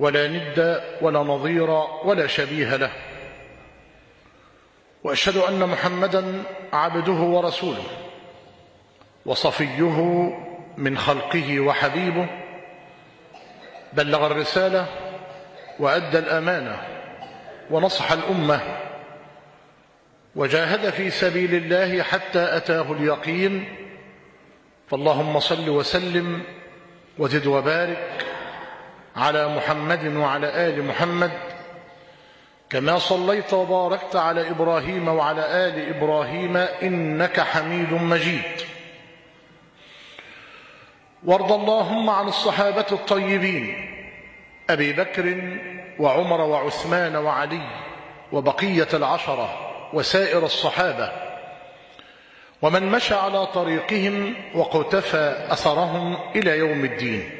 ولا ند ولا نظير ولا شبيه له. وأشهد أن محمدا عبده ورسوله وصفيه من خلقه وحبيبه. بلغ الرسالة وأدى الأمانة ونصح الأمة وجاهد في سبيل الله حتى أتاه اليقين. فاللهم صل وسلم وزد وبارك على محمد وعلى آل محمد كما صليت وباركت على إبراهيم وعلى آل إبراهيم إنك حميد مجيد. وارض اللهم عن الصحابة الطيبين أبي بكر وعمر وعثمان وعلي وبقية العشرة وسائر الصحابة ومن مشى على طريقهم وقتفى أثرهم إلى يوم الدين.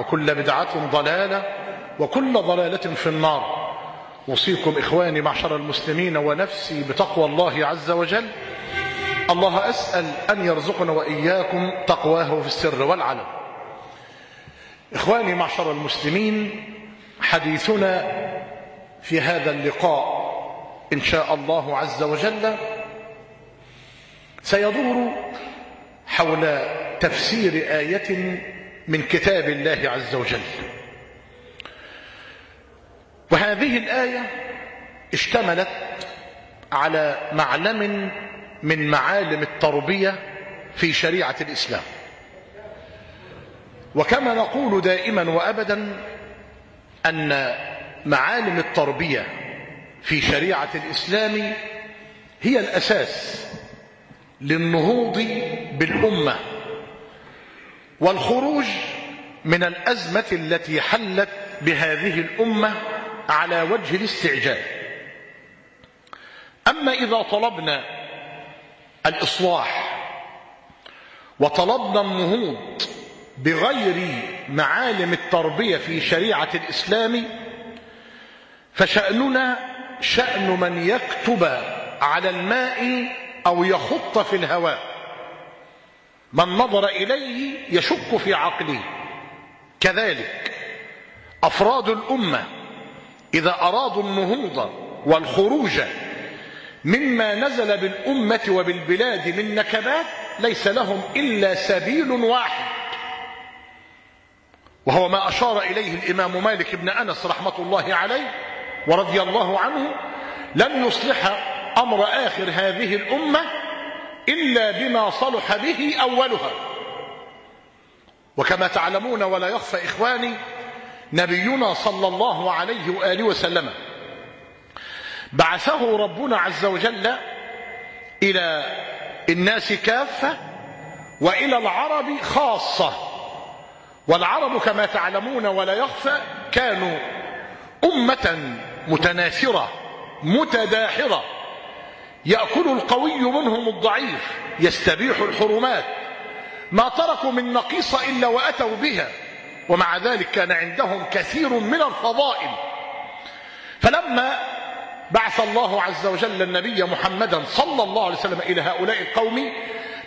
وكل بدعة ضلالة وكل ضلالة في النار. وصيكم إخواني معشر المسلمين ونفسي بتقوى الله عز وجل. الله أسأل أن يرزقنا وإياكم تقواه في السر والعلم إخواني معشر المسلمين حديثنا في هذا اللقاء إن شاء الله عز وجل سيدور حول تفسير آية من كتاب الله عز وجل. وهذه الآية اشتملت على معلم من معالم التربية في شريعة الإسلام. وكما نقول دائما وأبدا أن معالم التربية في شريعة الإسلام هي الأساس للنهوض بالأمة. والخروج من الأزمة التي حلت بهذه الأمة على وجه الاستعجال. أما إذا طلبنا الإصلاح وطلبنا النهوض بغير معالم التربية في شريعة الإسلام فشأننا شأن من يكتب على الماء أو يخط في الهواء. من نظر إليه يشك في عقله. كذلك أفراد الأمة إذا أرادوا النهوض والخروج مما نزل بالأمة وبالبلاد من نكبات ليس لهم إلا سبيل واحد وهو ما أشار إليه الإمام مالك بن أنس رحمة الله عليه ورضي الله عنه لن يصلح أمر آخر هذه الأمة إلا بما صلح به أولها. وكما تعلمون ولا يخفى إخواني نبينا صلى الله عليه وآله وسلم بعثه ربنا عز وجل إلى الناس كافة وإلى العرب خاصة. والعرب كما تعلمون ولا يخفى كانوا أمة متناثرة متداحرة. يأكل القوي منهم الضعيف يستبيح الحرمات. ما تركوا من نقيصة إلا وأتوا بها ومع ذلك كان عندهم كثير من الفضائل. فلما بعث الله عز وجل النبي محمدا صلى الله عليه وسلم إلى هؤلاء القوم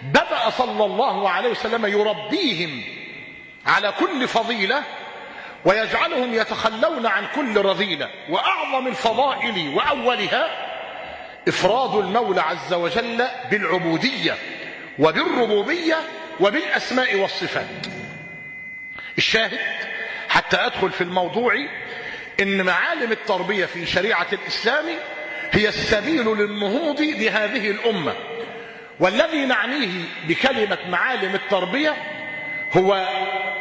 بدأ صلى الله عليه وسلم يربيهم على كل فضيلة ويجعلهم يتخلون عن كل رذيلة. وأعظم الفضائل وأولها إفراد المولى عز وجل بالعبودية وبالربوبية وبالأسماء والصفات. الشاهد حتى أدخل في الموضوع إن معالم التربية في شريعة الإسلام هي السبيل للنهوض بهذه الأمة. والذي نعنيه بكلمة معالم التربية هو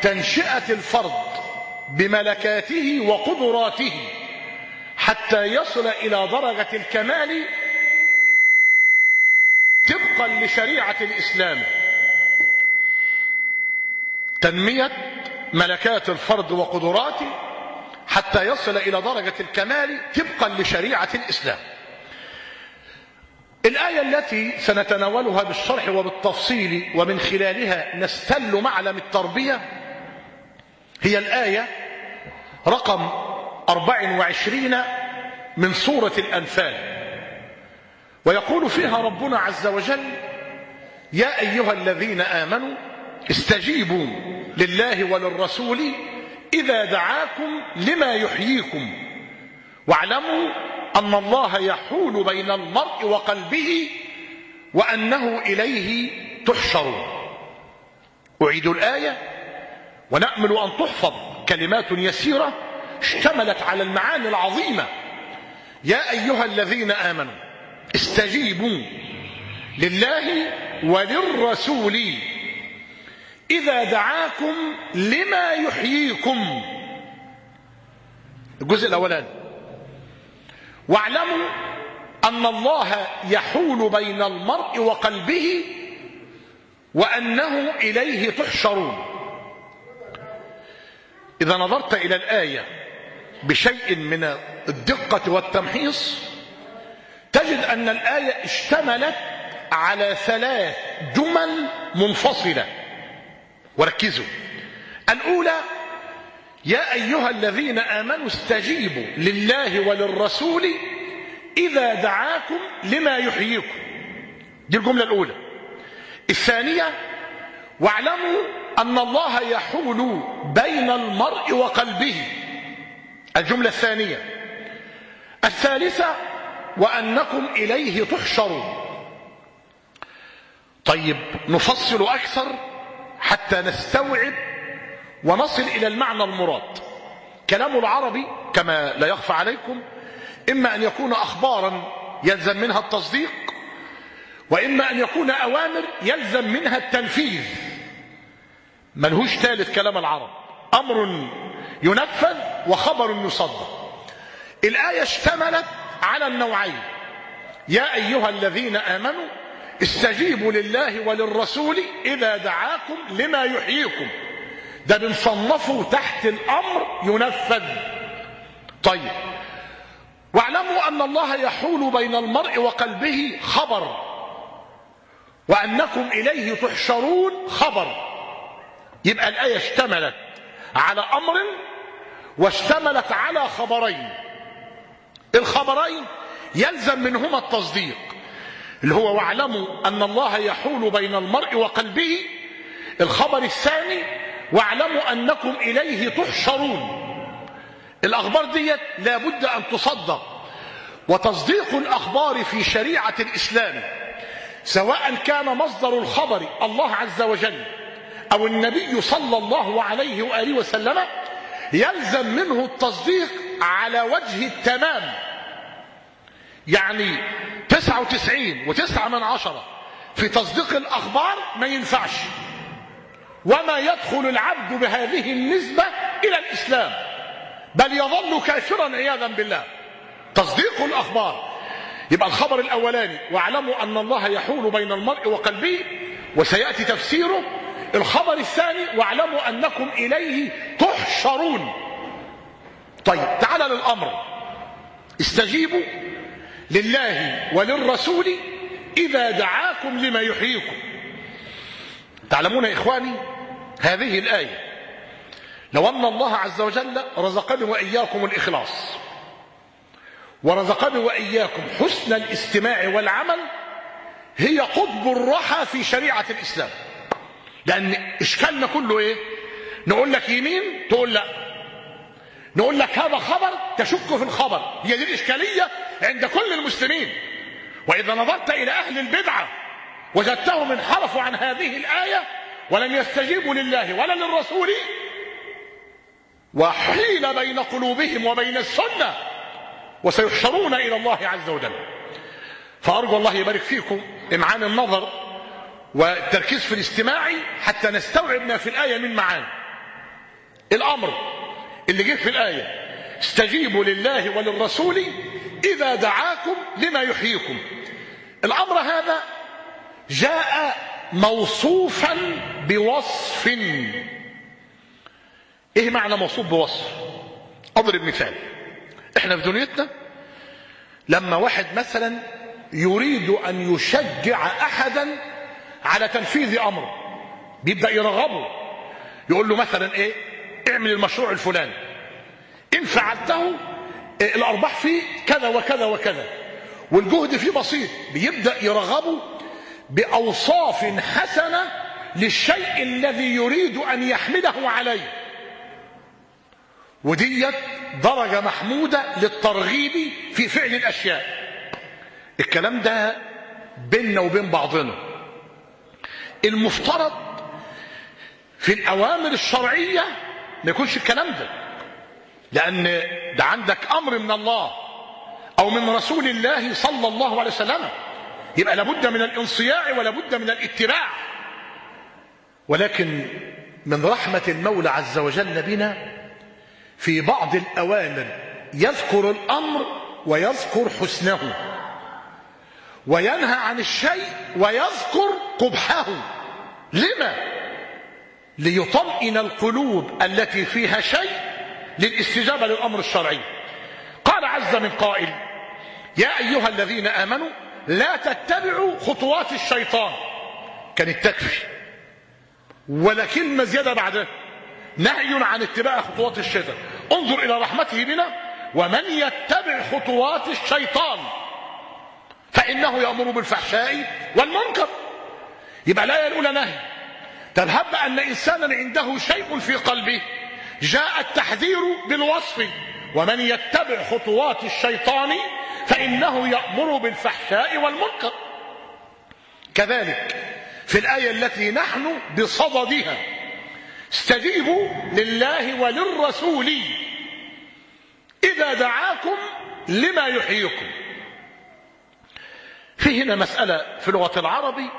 تنشئة الفرد بملكاته وقدراته حتى يصل إلى درجة الكمال طبقا لشريعة الإسلام. تنمية ملكات الفرد وقدراته حتى يصل إلى درجة الكمال طبقا لشريعة الإسلام. الآية التي سنتناولها بالشرح وبالتفصيل ومن خلالها نستل معلم التربية هي الآية رقم 24 من سورة الأنفال. ويقول فيها ربنا عز وجل يا أيها الذين آمنوا استجيبوا لله وللرسول إذا دعاكم لما يحييكم. واعلموا أن الله يحول بين المرء وقلبه وأنه إليه تحشر أعيد الآية ونأمل أن تحفظ كلمات يسيرة اشتملت على المعاني العظيمة. يا أيها الذين آمنوا استجيبوا لله وللرسول. إذا دعاكم لما يحييكم. الجزء الأولاني واعلموا أن الله يحول بين المرء وقلبه وأنه إليه تحشرون. إذا نظرت إلى الآية بشيء من الدقة والتمحيص تجد أن الآية اشتملت على ثلاث جمل منفصلة. وركزوا. الأولى يا أيها الذين آمنوا استجيبوا لله وللرسول إذا دعاكم لما يحييكم. دي الجملة الأولى. الثانية واعلموا أن الله يحول بين المرء وقلبه. الجملة الثانية. الثالثة وأنكم إليه تحشرون. طيب نفصل أكثر حتى نستوعب ونصل إلى المعنى المراد. كلام العربي كما لا يخفى عليكم إما أن يكون أخبارا يلزم منها التصديق وإما أن يكون أوامر يلزم منها التنفيذ. ملهوش ثالث كلام العرب. أمر ينفذ وخبر يصدق. الآية اشتملت على النوعين. يا أيها الذين آمنوا استجيبوا لله وللرسول إذا دعاكم لما يحييكم. ده بنصنفه تحت الأمر ينفذ. طيب واعلموا أن الله يحول بين المرء وقلبه خبر وأنكم إليه تحشرون خبر. يبقى الآية اشتملت على أمر واشتملت على خبرين. الخبرين يلزم منهما التصديق. اللي هو واعلموا أن الله يحول بين المرء وقلبه. الخبر الثاني واعلموا أنكم إليه تحشرون. الأخبار ديت لابد أن تصدق. وتصديق الأخبار في شريعة الإسلام سواء كان مصدر الخبر الله عز وجل أو النبي صلى الله عليه وآله وسلم يلزم منه التصديق على وجه التمام. يعني تسعة وتسعين وتسعة من عشرة. في تصديق الأخبار ما ينفعش. وما يدخل العبد بهذه النسبة إلى الإسلام. بل يظل كافرا عياذا بالله. تصديق الأخبار. يبقى الخبر الأولاني واعلموا أن الله يحول بين المرء وقلبه وسيأتي تفسيره. الخبر الثاني واعلموا أنكم إليه تحشرون. طيب تعال للأمر. استجيبوا لله وللرسول إذا دعاكم لما يحييكم. تعلمون يا إخواني هذه الآية. لو أن الله عز وجل رزقني وإياكم الإخلاص ورزقني وإياكم حسن الاستماع والعمل هي قطب الرحى في شريعة الإسلام. لأن إشكالنا كله إيه؟ نقول لك يمين تقول لا. نقول لك هذا خبر تشك في الخبر. هي دي الإشكالية عند كل المسلمين. وإذا نظرت إلى أهل البدعة وجدتهم انحرفوا عن هذه الآية ولم يستجيبوا لله ولا للرسول وحيل بين قلوبهم وبين السنة وسيحشرون إلى الله عز وجل. فأرجو الله يبارك فيكم إمعان النظر والتركيز في الاستماع حتى نستوعب ما في الآية من معاني. الأمر اللي جه في الآية. استجيبوا لله وللرسول إذا دعاكم لما يحييكم. الأمر هذا جاء موصوفا بوصف. إيه معنى موصوف بوصف؟ أضرب مثال. إحنا في دنيتنا لما واحد مثلا يريد أن يشجع احدا على تنفيذ امره بيبدأ يرغبه. يقول له مثلا إيه؟ اعمل المشروع الفلاني. إن فعلته إيه الأرباح فيه كذا وكذا وكذا. والجهد فيه بسيط. بيبدأ يرغبه بأوصاف حسنة للشيء الذي يريد أن يحمله عليه. وديت درجة محمودة للترغيب في فعل الأشياء. الكلام ده بيننا وبين بعضنا. المفترض في الأوامر الشرعية ما يكونش الكلام ده. لأن ده عندك أمر من الله أو من رسول الله صلى الله عليه وسلم. يبقى لابد من الانصياع ولابد من الاتباع. ولكن من رحمة المولى عز وجل بنا في بعض الأوامر يذكر الأمر ويذكر حسنه. وينهى عن الشيء ويذكر قبحه. لما؟ ليطمئن القلوب التي فيها شيء للاستجابة للأمر الشرعي. قال عز من قائل يا أيها الذين آمنوا لا تتبعوا خطوات الشيطان كانت تكفي ولا كلمة زيادة بعدها نهي عن اتباع خطوات الشيطان. انظر إلى رحمته بنا ومن يتبع خطوات الشيطان فإنه يأمر بالفحشاء والمنكر. يبقى الآية الأولى نهي. طب أن إنسانا عنده شيء في قلبه. جاء التحذير بالوصف. ومن يتبع خطوات الشيطان فإنه يأمر بالفحشاء والمنكر. كذلك في الآية التي نحن بصددها. استجيبوا لله وللرسول. إذا دعاكم لما يحييكم. في هنا مسألة في لغة العربي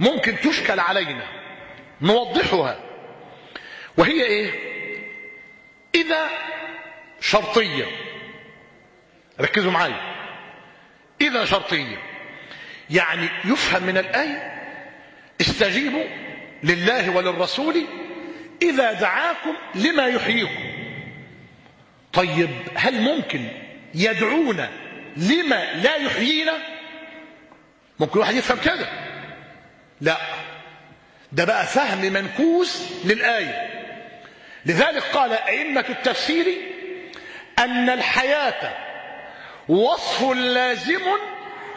ممكن تشكل علينا نوضحها. وهي إيه؟ إذا شرطية. ركزوا معايا. إذا شرطية. يعني يفهم من الآية استجيبوا لله وللرسول إذا دعاكم لما يحييكم. طيب هل ممكن يدعونا لما لا يحيينا؟ ممكن واحد يفهم كده لا. ده بقى فهم منكوس للآية. لذلك قال أئمة التفسير أن الحياة وصف لازم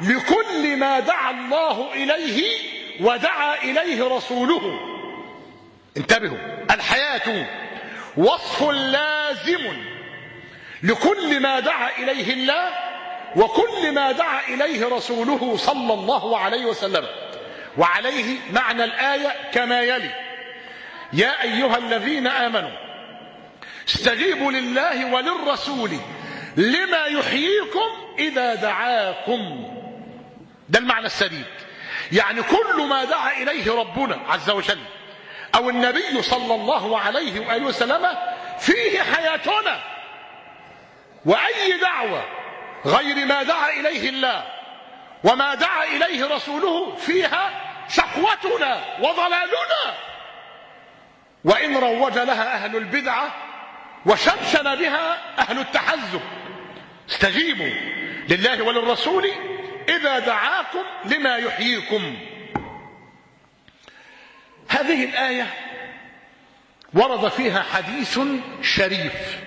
لكل ما دعا الله إليه ودعا إليه رسوله. انتبهوا. الحياة وصف لازم لكل ما دعا إليه الله وكل ما دعا إليه رسوله صلى الله عليه وسلم. وعليه معنى الآية كما يلي. يا أيها الذين آمنوا استجيبوا لله وللرسول لما يحييكم إذا دعاكم. ده المعنى السديد. يعني كل ما دعا إليه ربنا عز وجل أو النبي صلى الله عليه وآله وسلم فيه حياتنا. وأي دعوة غير ما دعا إليه الله وما دعا إليه رسوله فيها شقوتنا وضلالنا. وإن روج لها أهل البدعة وشمشن بها أهل التحزب. استجيبوا لله وللرسول إذا دعاكم لما يحييكم. هذه الآية ورد فيها حديث شريف.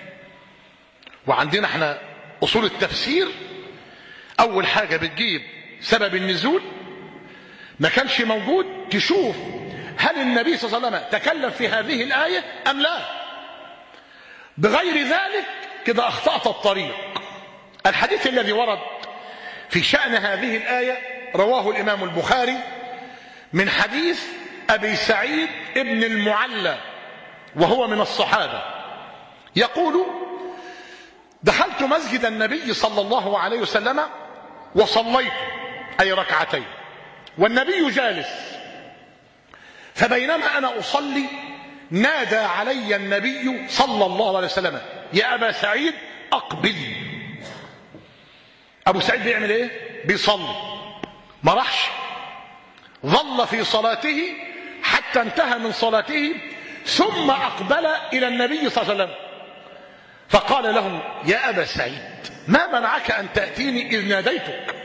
وعندنا إحنا أصول التفسير. أول حاجة بتجيب سبب النزول ما كانش موجود تشوف هل النبي صلى الله عليه وسلم تكلم في هذه الآية أم لا. بغير ذلك كده أخطأت الطريق. الحديث الذي ورد في شأن هذه الآية رواه الإمام البخاري من حديث أبي سعيد ابن المعلى وهو من الصحابة. يقول دخلت مسجد النبي صلى الله عليه وسلم وصليت. أي ركعتين. والنبي جالس. فبينما أنا أصلي نادى علي النبي صلى الله عليه وسلم يا أبا سعيد أقبل. أبو سعيد بيعمل إيه؟ بيصلي. ما راحش. ظل في صلاته حتى انتهى من صلاته ثم أقبل إلى النبي صلى الله عليه وسلم. فقال له يا أبا سعيد ما منعك أن تأتيني إذ ناديتك؟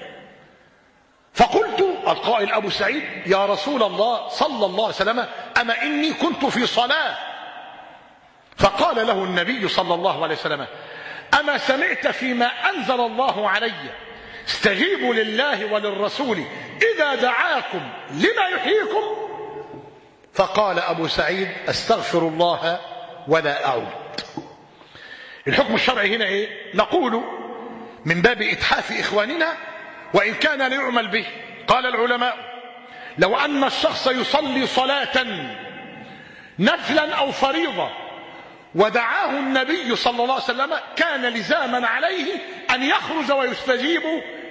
فقلت القائل أبو سعيد يا رسول الله صلى الله عليه وسلم أما إني كنت في صلاة؟ فقال له النبي صلى الله عليه وسلم أما سمعت فيما أنزل الله علي استجيبوا لله وللرسول إذا دعاكم لما يحييكم؟ فقال أبو سعيد أستغفر الله ولا أعود. الحكم الشرعي هنا إيه؟ نقول من باب إتحاف إخواننا وإن كان ليعمل به. قال العلماء لو أن الشخص يصلي صلاة نفلا أو فريضة ودعاه النبي صلى الله عليه وسلم كان لزاما عليه أن يخرج ويستجيب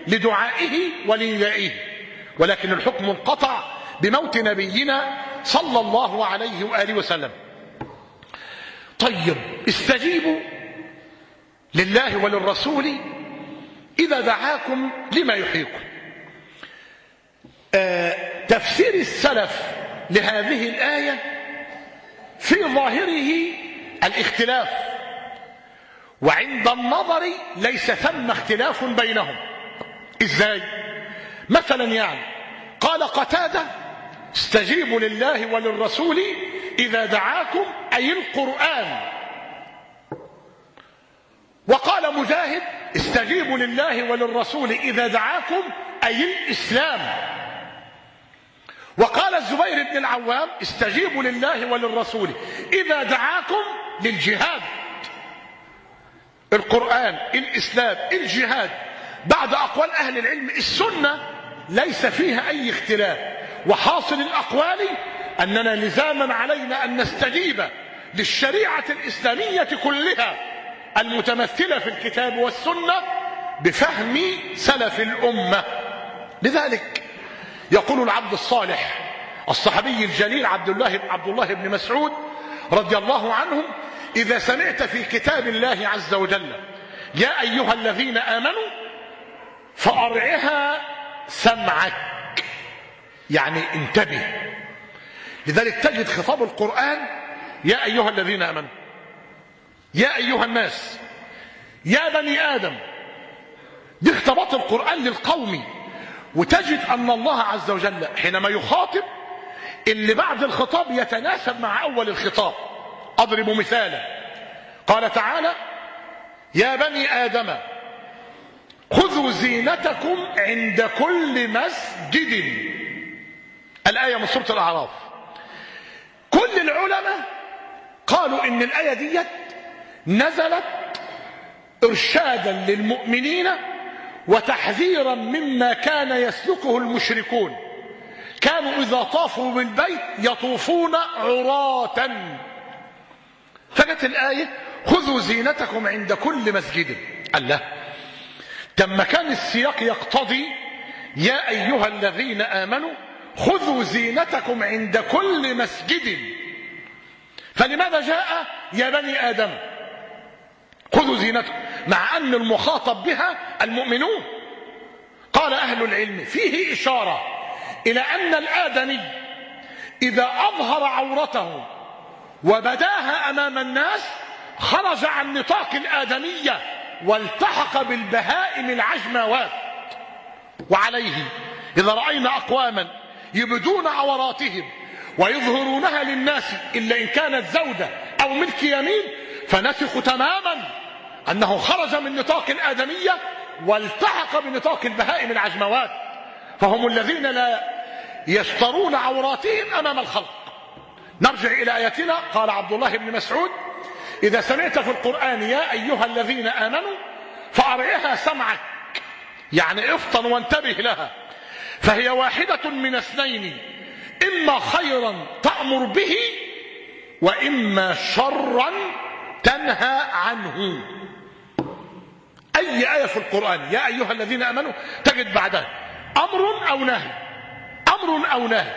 لدعائه ولندائه. ولكن الحكم انقطع بموت نبينا صلى الله عليه وآله وسلم. طيب استجيبوا لله وللرسول إذا دعاكم لما يحييكم. آه تفسير السلف لهذه الآية في ظاهره الاختلاف وعند النظر ليس ثم اختلاف بينهم. إزاي؟ مثلا يعني قال قتادة استجيبوا لله وللرسول إذا دعاكم أي القرآن. وقال مجاهد استجيبوا لله وللرسول إذا دعاكم أي الإسلام. وقال الزبير بن العوام استجيبوا لله وللرسول إذا دعاكم للجهاد. القرآن الإسلام الجهاد. بعد أقوال أهل العلم السنة ليس فيها أي اختلاف. وحاصل الأقوال أننا لزاما علينا أن نستجيب للشريعة الإسلامية كلها. المتمثلة في الكتاب والسنة بفهم سلف الأمة. لذلك يقول العبد الصالح الصحابي الجليل عبد الله عبد الله بن مسعود رضي الله عنهم إذا سمعت في كتاب الله عز وجل يا أيها الذين آمنوا فأرعها سمعك. يعني انتبه. لذلك تجد خطاب القرآن يا أيها الذين آمنوا يا أيها الناس يا بني آدم دي خطابات القرآن للقوم وتجد أن الله عز وجل حينما يخاطب اللي بعد الخطاب يتناسب مع أول الخطاب. أضرب مثالا. قال تعالى يا بني آدم خذوا زينتكم عند كل مسجد. الآية من سورة الأعراف. كل العلماء قالوا إن الآية ديت نزلت إرشادا للمؤمنين وتحذيرا مما كان يسلكه المشركون. كانوا إذا طافوا بالبيت يطوفون عراة فجت الآية خذوا زينتكم عند كل مسجد. الله. لما كان السياق يقتضي يا أيها الذين آمنوا خذوا زينتكم عند كل مسجد. فلماذا جاء يا بني آدم؟ خذوا زينتكم مع أن المخاطب بها المؤمنون. قال أهل العلم فيه إشارة إلى أن الآدمي إذا أظهر عورته وبداها أمام الناس خرج عن نطاق الآدمية والتحق بالبهائم العجموات. وعليه إذا رأينا أقواما يبدون عوراتهم ويظهرونها للناس إلا إن كانت زودة أو ملك يمين فنسخ تماما أنه خرج من نطاق الآدمية والتحق بنطاق البهائم العجموات. فهم الذين لا يسترون عوراتهم أمام الخلق. نرجع إلى آياتنا. قال عبد الله بن مسعود إذا سمعت في القرآن يا أيها الذين آمنوا فأرعها سمعك. يعني افطن وانتبه لها. فهي واحدة من اثنين. إما خيرا تأمر به وإما شرا تنهى عنه. أي آية في القرآن؟ يا أيها الذين آمنوا تجد بعدها. أمر أو نهي؟ أمر أو نهي.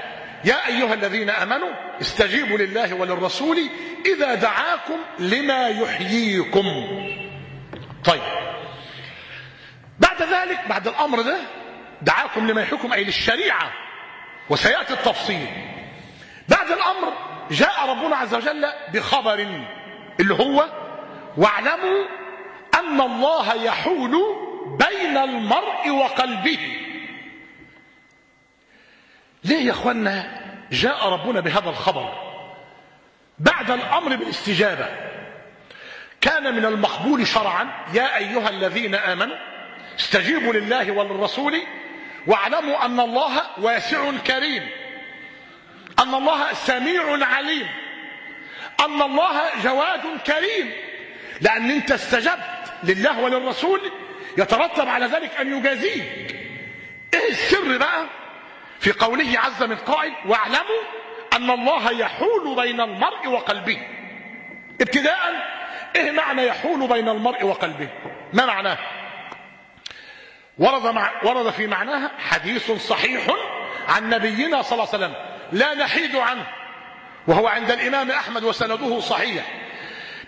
يا أيها الذين آمنوا استجيبوا لله وللرسول إذا دعاكم لما يحييكم. طيب. بعد ذلك بعد الأمر ده دعاكم لما يحييكم أي للشريعة وسيأتي التفصيل. بعد الأمر جاء ربنا عز وجل بخبر اللي هو واعلموا أن الله يحول بين المرء وقلبه. ليه يا أخوانا جاء ربنا بهذا الخبر؟ بعد الأمر بالاستجابة. كان من المقبول شرعا يا أيها الذين آمنوا استجيبوا لله وللرسول واعلموا أن الله واسع كريم. أن الله سميع عليم. أن الله جواد كريم. لأن أنت استجبت لله وللرسول يترتب على ذلك أن يجازيك. إيه السر بقى؟ في قوله عز من قائل واعلموا أن الله يحول بين المرء وقلبه. ابتداء إيه معنى يحول بين المرء وقلبه؟ ما معناه؟ ورد, مع ورد في معناها حديث صحيح عن نبينا صلى الله عليه وسلم لا نحيد عنه وهو عند الإمام أحمد وسنده صحيح.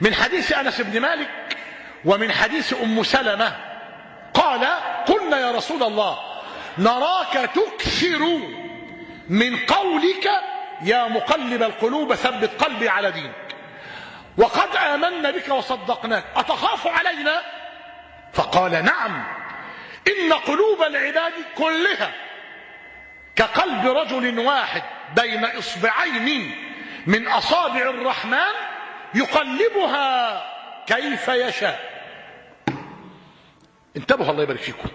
من حديث أنس بن مالك ومن حديث أم سلمة. قال قلنا يا رسول الله نراك تكثر من قولك يا مقلب القلوب ثبت قلبي على دينك. وقد آمنا بك وصدقناك. أتخاف علينا؟ فقال نعم. إن قلوب العباد كلها كقلب رجل واحد بين إصبعين من أصابع الرحمن يقلبها كيف يشاء. انتبهوا الله يبارك فيكم.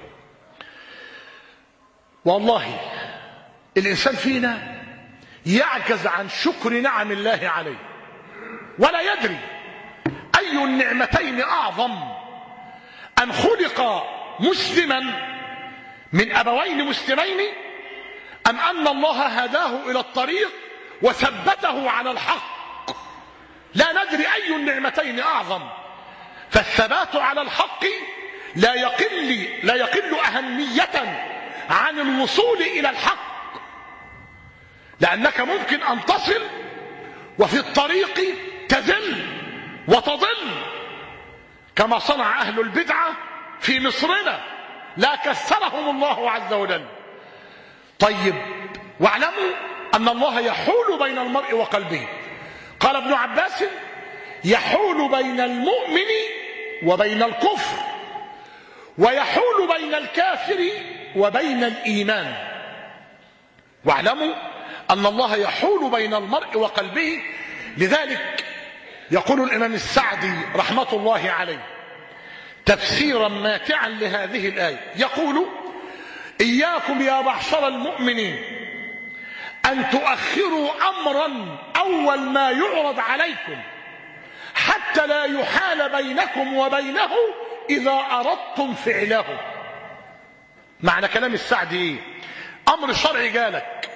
والله الإنسان فينا يعجز عن شكر نعم الله عليه ولا يدري أي النعمتين أعظم أن خلق مسلما من أبوين مسلمين أم أن الله هداه إلى الطريق وثبته على الحق. لا ندري أي النعمتين أعظم. فالثبات على الحق لا يقل لا يقل أهمية عن الوصول إلى الحق. لأنك ممكن أن تصل وفي الطريق تذل وتضل كما صنع أهل البدعة في مصرنا لا كسرهم الله عز وجل. طيب واعلموا أن الله يحول بين المرء وقلبه. قال ابن عباس يحول بين المؤمن وبين الكفر ويحول بين الكافر وبين الإيمان. واعلموا أن الله يحول بين المرء وقلبه لذلك يقول الإمام السعدي رحمة الله عليه تفسيرا ماتعا لهذه الآية يقول إياكم يا معشر المؤمنين أن تؤخروا أمرا أول ما يعرض عليكم حتى لا يحال بينكم وبينه إذا أردتم فعله. معنى كلام السعدي إيه؟ أمر شرعي جالك.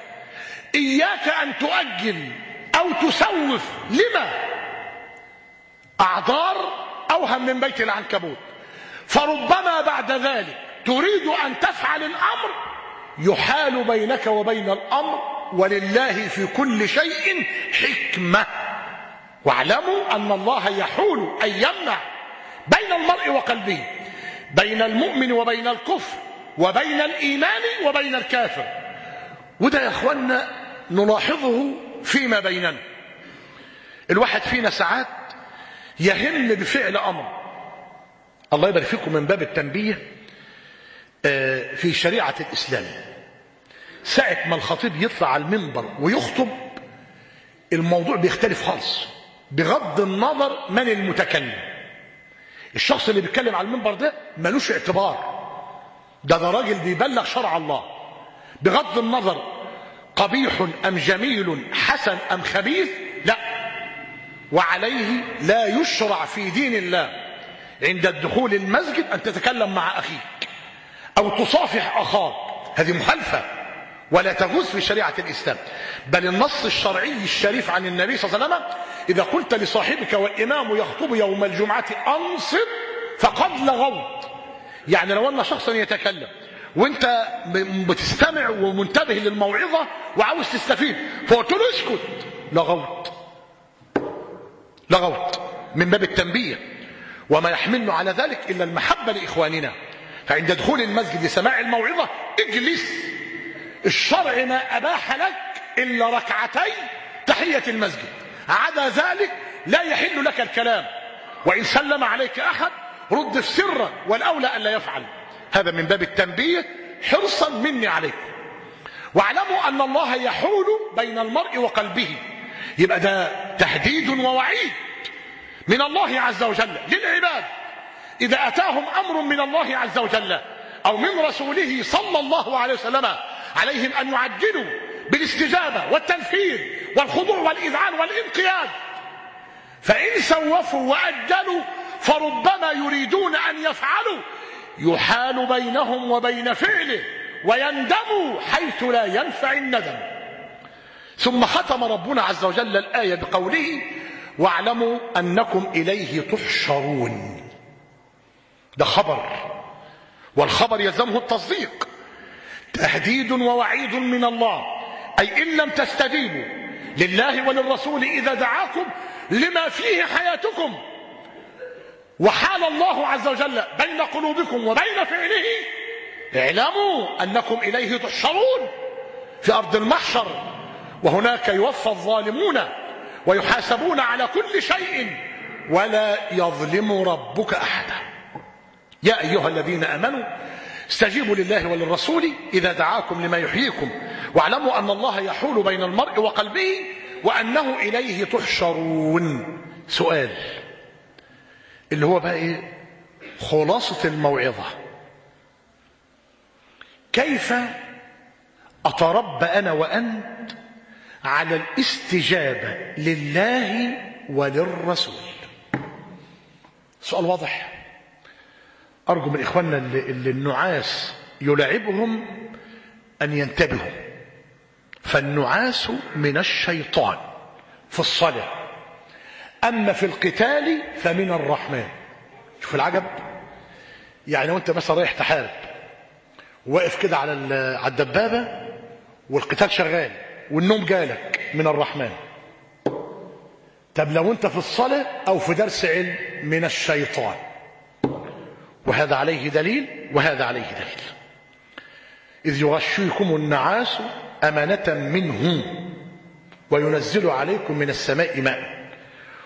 إياك أن تؤجل أو تسوف. لما؟ أعذار اوهم من بيت العنكبوت. فربما بعد ذلك تريد أن تفعل الأمر يحال بينك وبين الأمر ولله في كل شيء حكمة. واعلموا أن الله يحول ان يمنع بين المرء وقلبه بين المؤمن وبين الكفر وبين الإيمان وبين الكافر. وده يا أخوانا نلاحظه فيما بيننا. الواحد فينا ساعات يهم بفعل أمر. الله يبارك فيكم من باب التنبيه في شريعة الإسلام. ساعة ما الخطيب يطلع على المنبر ويخطب الموضوع بيختلف خالص بغض النظر من المتكلم. الشخص اللي بيتكلم على المنبر ده ملوش اعتبار. ده ده راجل بيبلغ شرع الله. بغض النظر قبيح أم جميل حسن أم خبيث لا. وعليه لا يشرع في دين الله عند الدخول المسجد أن تتكلم مع أخيك أو تصافح أخاك. هذه مخالفة. ولا تجوز في شريعة الإسلام. بل النص الشرعي الشريف عن النبي صلى الله عليه وسلم إذا قلت لصاحبك والإمام يخطب يوم الجمعة أنصت فقد لغوت. يعني لو أن شخصا يتكلم وأنت بتستمع ومنتبه للموعظة وعاوز تستفيد فقلت له اسكت. لغوت. لغوت. من باب التنبيه. وما يحملنا على ذلك إلا المحبة لإخواننا. فعند دخول المسجد لسماع الموعظة اجلس. الشرع ما أباح لك إلا ركعتي تحية المسجد. عدا ذلك لا يحل لك الكلام. وإن سلم عليك أحد رد سرك والأولى ألا يفعل. هذا من باب التنبيه حرصا مني عليكم واعلموا أن الله يحول بين المرء وقلبه. يبقى ده تهديد ووعيد من الله عز وجل للعباد. إذا أتاهم أمر من الله عز وجل أو من رسوله صلى الله عليه وسلم عليهم أن يعجلوا بالاستجابة والتنفيذ والخضوع والإذعان والانقياد. فإن سوفوا وأجلوا فربما يريدون أن يفعلوا يحال بينهم وبين فعله ويندموا حيث لا ينفع الندم. ثم ختم ربنا عز وجل الآية بقوله واعلموا أنكم إليه تحشرون. ده خبر والخبر يلزمه التصديق. تهديد ووعيد من الله. أي إن لم تستجيبوا لله وللرسول إذا دعاكم لما فيه حياتكم. وحال الله عز وجل بين قلوبكم وبين فعله. اعلموا أنكم إليه تحشرون في أرض المحشر. وهناك يوفى الظالمون ويحاسبون على كل شيء. ولا يظلم ربك أحدا. يا أيها الذين أمنوا استجيبوا لله وللرسول إذا دعاكم لما يحييكم. واعلموا أن الله يحول بين المرء وقلبه وأنه إليه تحشرون. سؤال. اللي هو بقى إيه؟ خلاصة الموعظة. كيف أتربى أنا وأنت على الاستجابة لله وللرسول؟ سؤال واضح. أرجو من إخواننا اللي, النعاس يلعبهم أن ينتبهوا. فالنعاس من الشيطان في الصلاة. أما في القتال فمن الرحمن. شوف العجب. يعني وانت مثلا رايح تحارب واقف كده على على الدبابة والقتال شغال والنوم جالك من الرحمن. طب لو أنت في الصلاة أو في درس علم من الشيطان. وهذا عليه دليل وهذا عليه دليل. إذ يغشيكم النعاس أمانة منه وينزل عليكم من السماء ماء.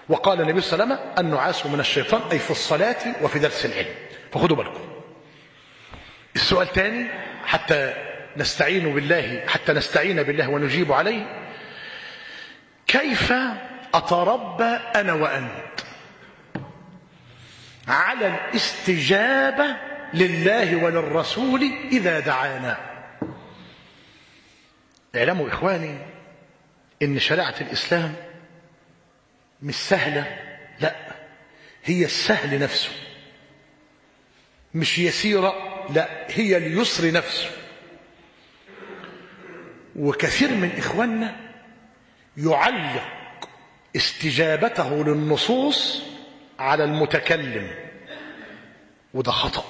وقال النبي صلى الله عليه وسلم النعاس من الشيطان أي في الصلاة وفي درس العلم. فخذوا بالكم. السؤال تاني حتى نستعين بالله حتى نستعين بالله ونجيب عليه كيف أتربى أنا وأنت؟ على الاستجابة لله وللرسول إذا دعانا. اعلموا إخواني إن شريعة الإسلام مش سهلة لا هي السهل نفسه. مش يسيرة لا هي اليسر نفسه. وكثير من إخواننا يعلق استجابته للنصوص على المتكلم. وده خطأ.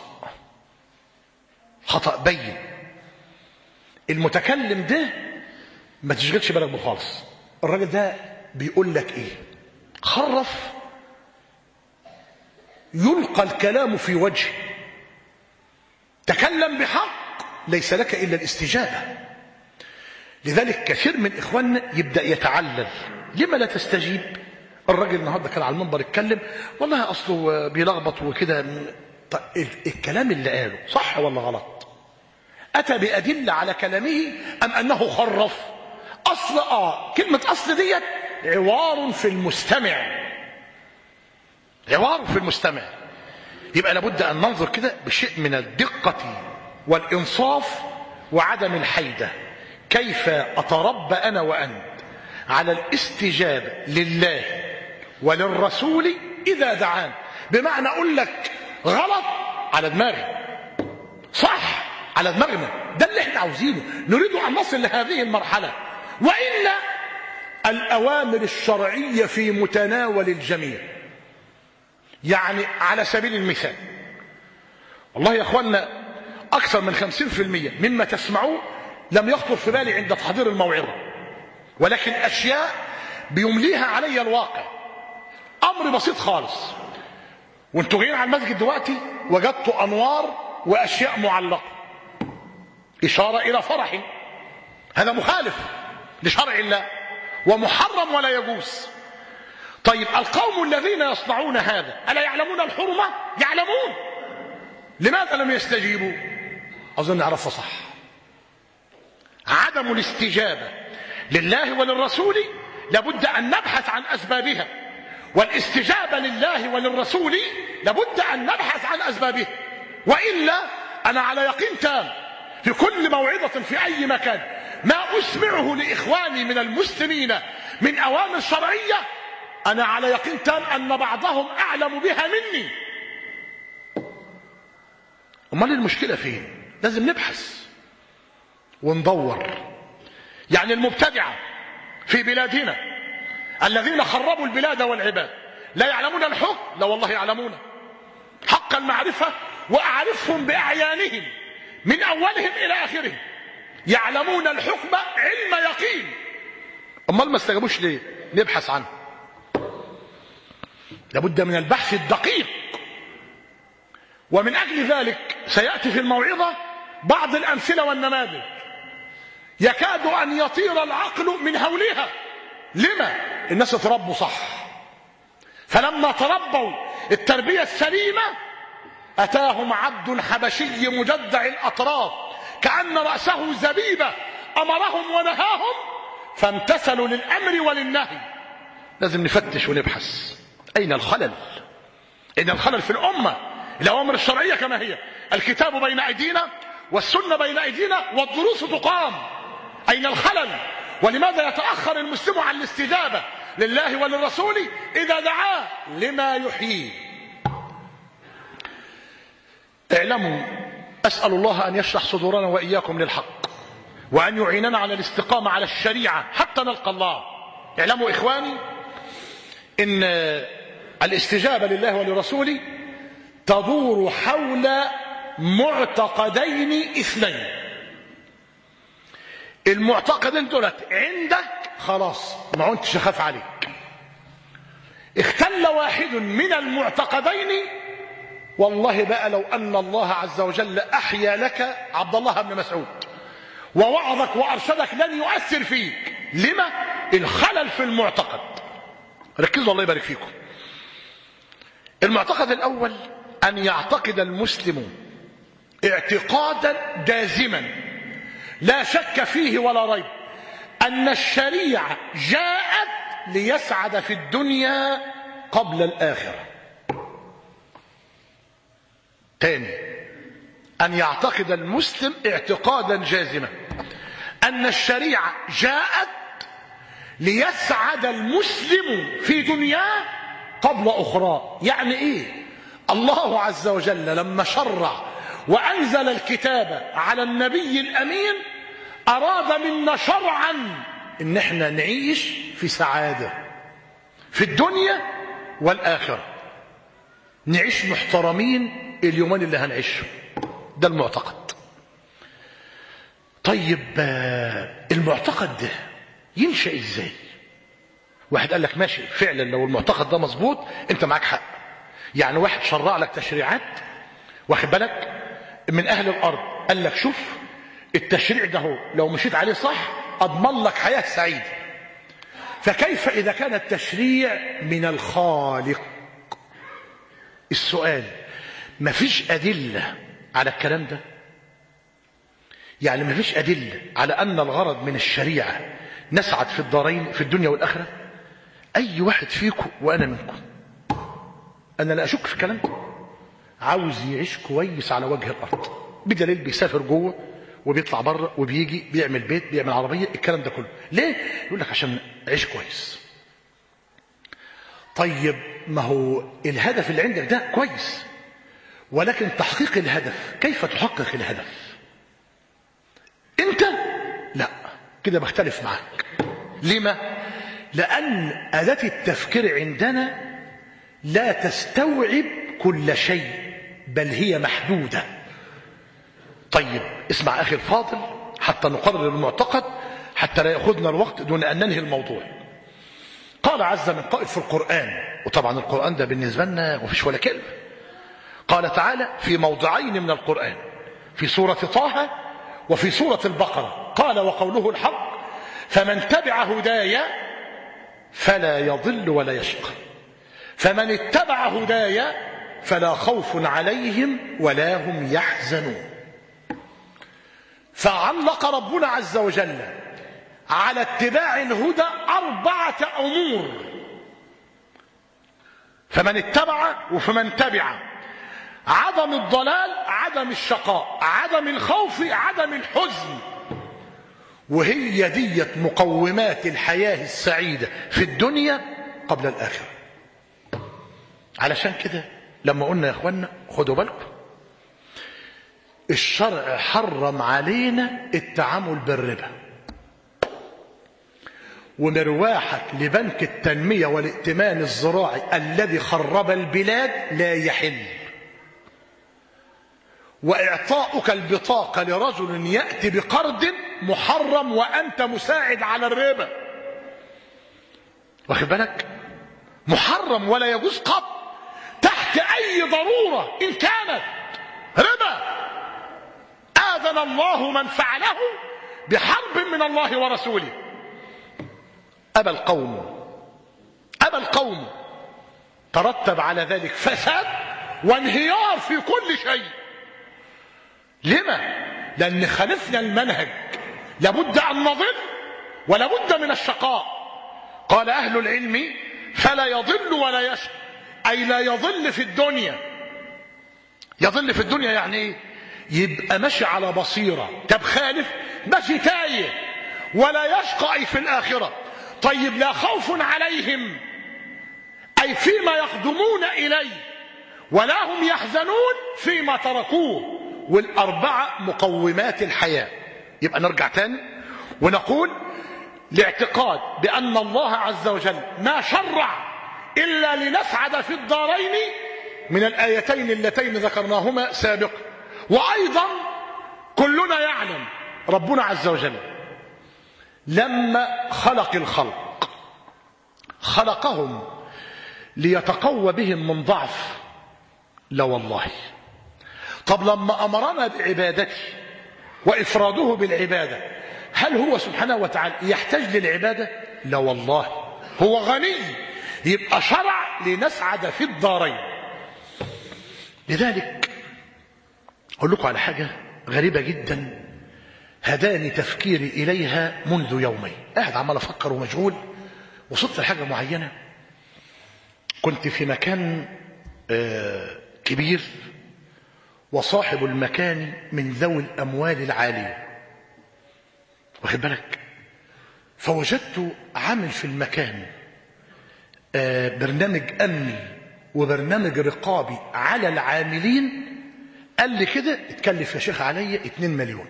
خطأ بين. المتكلم ده ما تشغلش بالك بيه خالص. الراجل ده بيقول لك إيه؟ خرف. يلقى الكلام في وجهه. تكلم بحق. ليس لك إلا الاستجابة. لذلك كثير من إخواننا يبدأ يتعلل. لما لا تستجيب؟ الراجل النهارده كان على المنبر اتكلم والله أصله بيلخبط وكده. طيب الكلام اللي قاله صح ولا غلط؟ أتى بأدلة على كلامه أم أنه خرف؟ أصل آه كلمة أصل ديت عوار في المستمع. عوار في المستمع. يبقى لابد أن ننظر كده بشيء من الدقة والإنصاف وعدم الحيدة. كيف أتربى أنا وأنت على الاستجابة لله وللرسول إذا دعان. بمعنى أقول لك غلط على دماغي. صح على دماغنا ده اللي إحنا عاوزينه. نريد أن نصل لهذه المرحلة. وإلا الأوامر الشرعية في متناول الجميع. يعني على سبيل المثال. والله يا أخوانا أكثر من خمسين في المية مما تسمعوه لم يخطر في بالي عند تحضير الموعظة. ولكن أشياء بيمليها علي الواقع. أمر بسيط خالص. وانتوا جايين على المسجد دلوقتي وجدتوا أنوار وأشياء معلقة. إشارة إلى فرح هذا مخالف لشرع الله. ومحرم ولا يجوز. طيب القوم الذين يصنعون هذا ألا يعلمون الحرمة؟ يعلمون. لماذا لم يستجيبوا؟ أظن نعرفها صح عدم الاستجابة لله وللرسول لابد أن نبحث عن أسبابها. والاستجابة لله وللرسول لابد أن نبحث عن أسبابها وإلا أنا على يقين تام في كل موعظة في أي مكان ما أسمعه لإخواني من المسلمين من أوامر شرعية أنا على يقين تام أن بعضهم أعلم بها مني. أمال المشكلة فين؟ لازم نبحث وندور. يعني المبتدعة في بلادنا الذين خربوا البلاد والعباد. لا يعلمون الحكم. لا والله يعلمون. حق المعرفة وأعرفهم بأعيانهم من أولهم إلى آخرهم. يعلمون الحكم علم يقين. أمال ما استجابوش ليه؟ نبحث عنه. لابد من البحث الدقيق. ومن أجل ذلك سيأتي في الموعظة بعض الأمثلة والنماذج. يكاد أن يطير العقل من هولها لما؟ الناس تربوا صح. فلما تربوا التربية السليمة أتاهم عبد حبشي مجدع الأطراف كأن رأسه زبيبة أمرهم ونهاهم فامتثلوا للأمر وللنهي. لازم نفتش ونبحث. أين الخلل؟ إن الخلل في الأمة الأوامر الشرعية كما هي. الكتاب بين أيدينا والسنة بين أيدينا والدروس تقام. أين الخلل؟ ولماذا يتأخر المسلم عن الاستجابة؟ لله وللرسول إذا دعاه لما يحييه اعلموا أسأل الله أن يشرح صدورنا وإياكم للحق وأن يعيننا على الاستقامة على الشريعة حتى نلقى الله. اعلموا إخواني إن الاستجابة لله ولرسوله تدور حول معتقدين اثنين. المعتقدين دولت عندك خلاص ما عدتش أخاف عليك. اختل واحد من المعتقدين والله بقى لو أن الله عز وجل أحيا لك عبد الله بن مسعود ووعظك وأرشدك لن يؤثر فيك. لما؟ الخلل في المعتقد. ركزوا الله يبارك فيكم. المعتقد الأول أن يعتقد المسلم اعتقادا جازما. لا شك فيه ولا ريب أن الشريعة جاءت ليسعد في الدنيا قبل الآخرة. تاني أن يعتقد المسلم اعتقادا جازما أن الشريعة جاءت ليسعد المسلم في دنياه قبل أخرى. يعني إيه؟ الله عز وجل لما شرع وأنزل الكتاب على النبي الأمين أراد منا شرعا. إن إحنا نعيش في سعادة. في الدنيا والآخرة. نعيش محترمين اليومين اللي هنعيشهم ده المعتقد. طيب المعتقد ده ينشأ إزاي؟ واحد قال لك ماشي فعلا لو المعتقد ده مظبوط أنت معاك حق. يعني واحد شرع لك تشريعات واخد بالك؟ من أهل الأرض قال لك شوف التشريع ده لو مشيت عليه صح أضمن لك حياة سعيدة. فكيف إذا كان التشريع من الخالق؟ السؤال مفيش أدلة على الكلام ده؟ يعني مفيش أدلة على أن الغرض من الشريعة نسعد في الدارين في الدنيا والآخرة؟ أي واحد فيكم وأنا منكم. أنا لا أشك في الكلام ده عاوز يعيش كويس على وجه الأرض. بدليل بيسافر جوه. وبيطلع بره وبيجي بيعمل بيت بيعمل عربية الكلام ده كله. ليه؟ يقول لك عشان عيش كويس. طيب ما هو الهدف اللي عندك ده كويس ولكن تحقيق الهدف كيف تحقق الهدف؟ انت؟ لا كده بختلف معاك. لما؟ لأن أداة التفكير عندنا لا تستوعب كل شيء بل هي محدودة. طيب اسمع أخي الفاضل حتى نقرر المعتقد حتى لا يأخذنا الوقت دون أن ننهي الموضوع. قال عز من قائل في القرآن وطبعا القرآن ده بالنسبة لنا مفيش ولا كلمة. قال تعالى في موضعين من القرآن في سورة طه وفي سورة البقرة. قال وقوله الحق فمن تبع هداي فلا يضل ولا يشقى. فمن اتبع هداي فلا خوف عليهم ولا هم يحزنون. فعلق ربنا عز وجل على اتباع الهدى أربعة أمور. فمن اتبع وفمن تبع. عدم الضلال عدم الشقاء عدم الخوف عدم الحزن. وهي دية مقومات الحياة السعيدة في الدنيا قبل الآخرة. علشان كده لما قلنا يا اخوانا خدوا بالكم الشرع حرم علينا التعامل بالربا. ومرواحك لبنك التنمية والائتمان الزراعي الذي خرب البلاد لا يحل. وإعطاؤك البطاقة لرجل يأتي بقرض محرم وأنت مساعد على الربا. واخد بالك؟ محرم ولا يجوز قط. تحت أي ضرورة إن كانت. ربا. آذن الله من فعله بحرب من الله ورسوله. أبى القوم أبى القوم ترتب على ذلك فساد وانهيار في كل شيء. لما؟ لأن خالفنا المنهج لابد أن نضل ولابد من الشقاء. قال أهل العلم فلا يضل ولا يشقى. أي لا يضل في الدنيا. يضل في الدنيا يعني إيه يبقى ماشي على بصيرة. طب خالف؟ ماشي تايه. ولا يشقى أي في الآخرة. طيب لا خوف عليهم. أي فيما يقدمون إليه. ولا هم يحزنون فيما تركوه. والأربعة مقومات الحياة. يبقى نرجع تاني. ونقول لاعتقاد بأن الله عز وجل ما شرع إلا لنسعد في الدارين من الآيتين اللتين ذكرناهما سابقا. وأيضا كلنا يعلم ربنا عز وجل لما خلق الخلق خلقهم ليتقوى بهم من ضعف لا والله طب لما أمرنا بعبادته وإفراده بالعبادة هل هو سبحانه وتعالى يحتاج للعبادة؟ لا والله هو غني يبقى شرع لنسعد في الدارين. لذلك أقول لكم على حاجة غريبة جدا. هداني تفكيري إليها منذ يومين. قاعد عمال أفكر ومشغول. وصلت لحاجة معينة. كنت في مكان كبير. وصاحب المكان من ذوي الأموال العالية. واخد بالك؟ فوجدت عامل في المكان برنامج أمني وبرنامج رقابي على العاملين قال لي كده اتكلف يا شيخ عليا 2 مليون.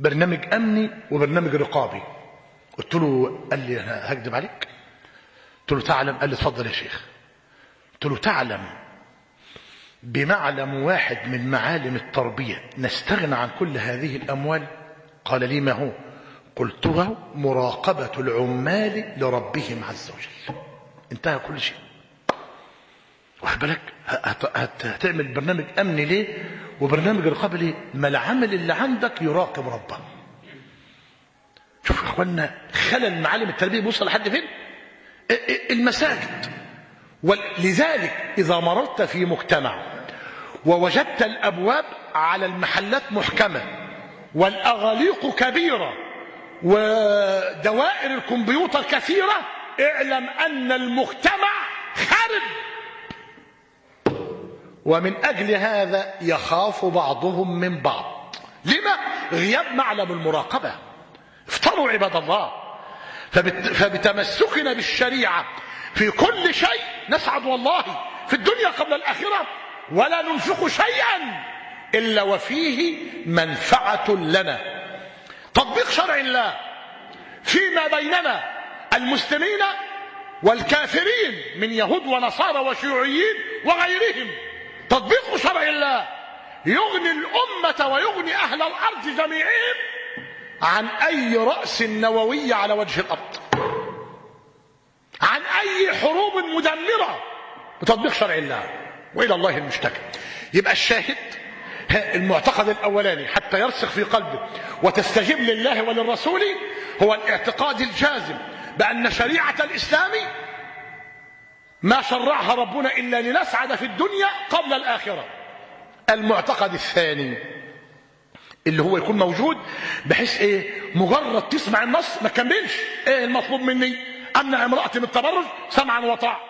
برنامج أمني وبرنامج رقابي. قلت له قال لي أنا هكذب عليك؟ قلت له تعلم؟ قال لي اتفضل يا شيخ. قلت له تعلم؟ بمعلم واحد من معالم التربية نستغنى عن كل هذه الأموال؟ قال لي ما هو؟ قلتها مراقبة العمال لربهم عز وجل. انتهى كل شيء. واخد بالك؟ هتعمل برنامج أمني ليه؟ وبرنامج رقابه ليه؟ ما العمل اللي عندك يراقب ربه شوف يا اخوانا خلل معالم التربية بيوصل لحد فين؟ المساجد. ولذلك إذا مررت في مجتمع ووجدت الأبواب على المحلات محكمة والأغاليق كبيرة ودوائر الكمبيوتر كثيرة اعلم أن المجتمع خرب ومن أجل هذا يخاف بعضهم من بعض. لما؟ غياب معلم المراقبة. افتروا عباد الله. فبت فبتمسكنا بالشريعة. في كل شيء نسعد والله. في الدنيا قبل الآخرة. ولا ننفق شيئا إلا وفيه منفعة لنا. تطبيق شرع الله. فيما بيننا المسلمين والكافرين من يهود ونصارى وشيوعيين وغيرهم. تطبيق شرع الله. يغني الأمة ويغني أهل الأرض جميعهم عن أي رأس نووي على وجه الأرض. عن أي حروب مدمرة. بتطبيق شرع الله. وإلى الله المشتكى. يبقى الشاهد المعتقد الأولاني حتى يرسخ في قلبه وتستجيب لله وللرسول هو الاعتقاد الجازم بأن شريعة الإسلام ما شرعها ربنا إلا لنسعد في الدنيا قبل الآخرة. المعتقد الثاني اللي هو يكون موجود بحيث إيه؟ مجرد تسمع النص ما كملش إيه المطلوب مني؟ امنع امرأتي من التبرج سمعا وطاعة.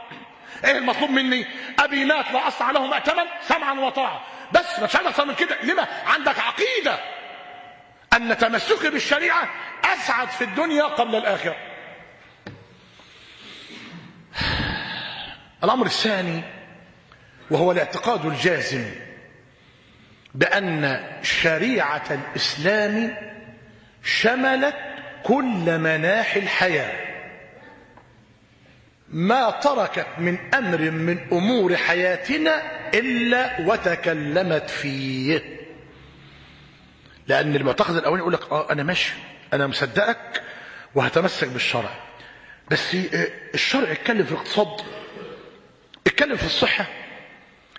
إيه المطلوب مني؟ أبي مات لا اصنع له مأتما سمعا وطاعة. بس مش عايز أكثر من كده. لما؟ عندك عقيدة أن تمسكي بالشريعة أسعد في الدنيا قبل الآخرة. الأمر الثاني وهو الاعتقاد الجازم بأن شريعة الإسلام شملت كل مناحي الحياة. ما تركت من أمر من أمور حياتنا إلا وتكلمت فيه. لأن المعتقد الأولي يقول لك آه أنا ماشي أنا مصدقك وهتمسك بالشرع. بس الشرع اتكلم في الاقتصاد. اتكلم في الصحة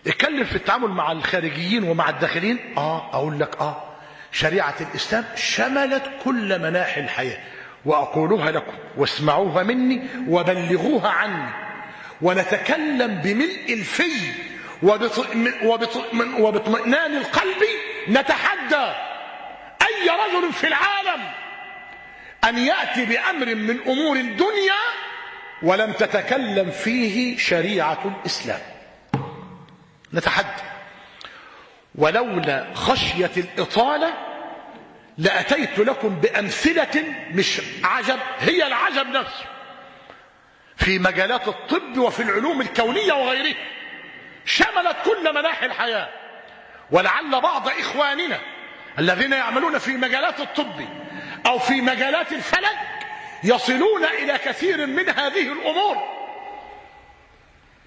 اتكلم في التعامل مع الخارجيين ومع الداخلين. آه أقول لك آه شريعة الإسلام شملت كل مناحي الحياة واقولها لكم واسمعوها مني وبلغوها عني. ونتكلم بملء الفي وباطمئنان القلب نتحدى أي رجل في العالم أن يأتي بأمر من أمور الدنيا ولم تتكلم فيه شريعة الإسلام. نتحدى ولولا خشية الإطالة لأتيت لكم بأمثلة مش عجب هي العجب نفسه. في مجالات الطب وفي العلوم الكونية وغيرها شملت كل مناحي الحياة. ولعل بعض إخواننا الذين يعملون في مجالات الطب أو في مجالات الفلك يصلون إلى كثير من هذه الأمور.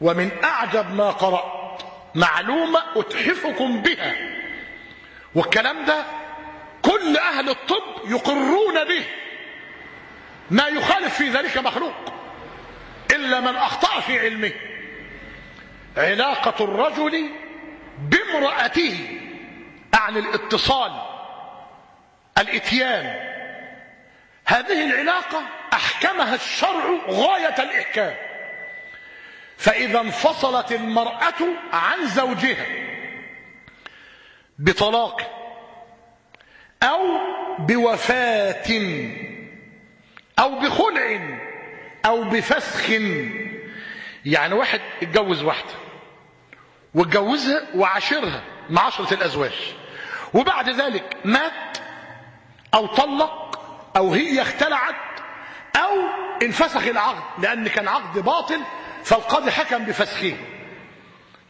ومن أعجب ما قرأت معلومة أتحفكم بها. والكلام ده كل أهل الطب يقرون به. ما يخالف في ذلك مخلوق إلا من أخطأ في علمه. علاقة الرجل بامرأته عن الاتصال الإتيان هذه العلاقة أحكمها الشرع غاية الإحكام. فإذا انفصلت المرأة عن زوجها بطلاق أو بوفاة أو بخلع أو بفسخ يعني واحد اتجوز واحدة واتجوزها وعاشرها مع عشرة الأزواج وبعد ذلك مات أو طلق أو هي اختلعت أو انفسخ العقد لأن كان عقد باطل فالقاضي حكم بفسخه.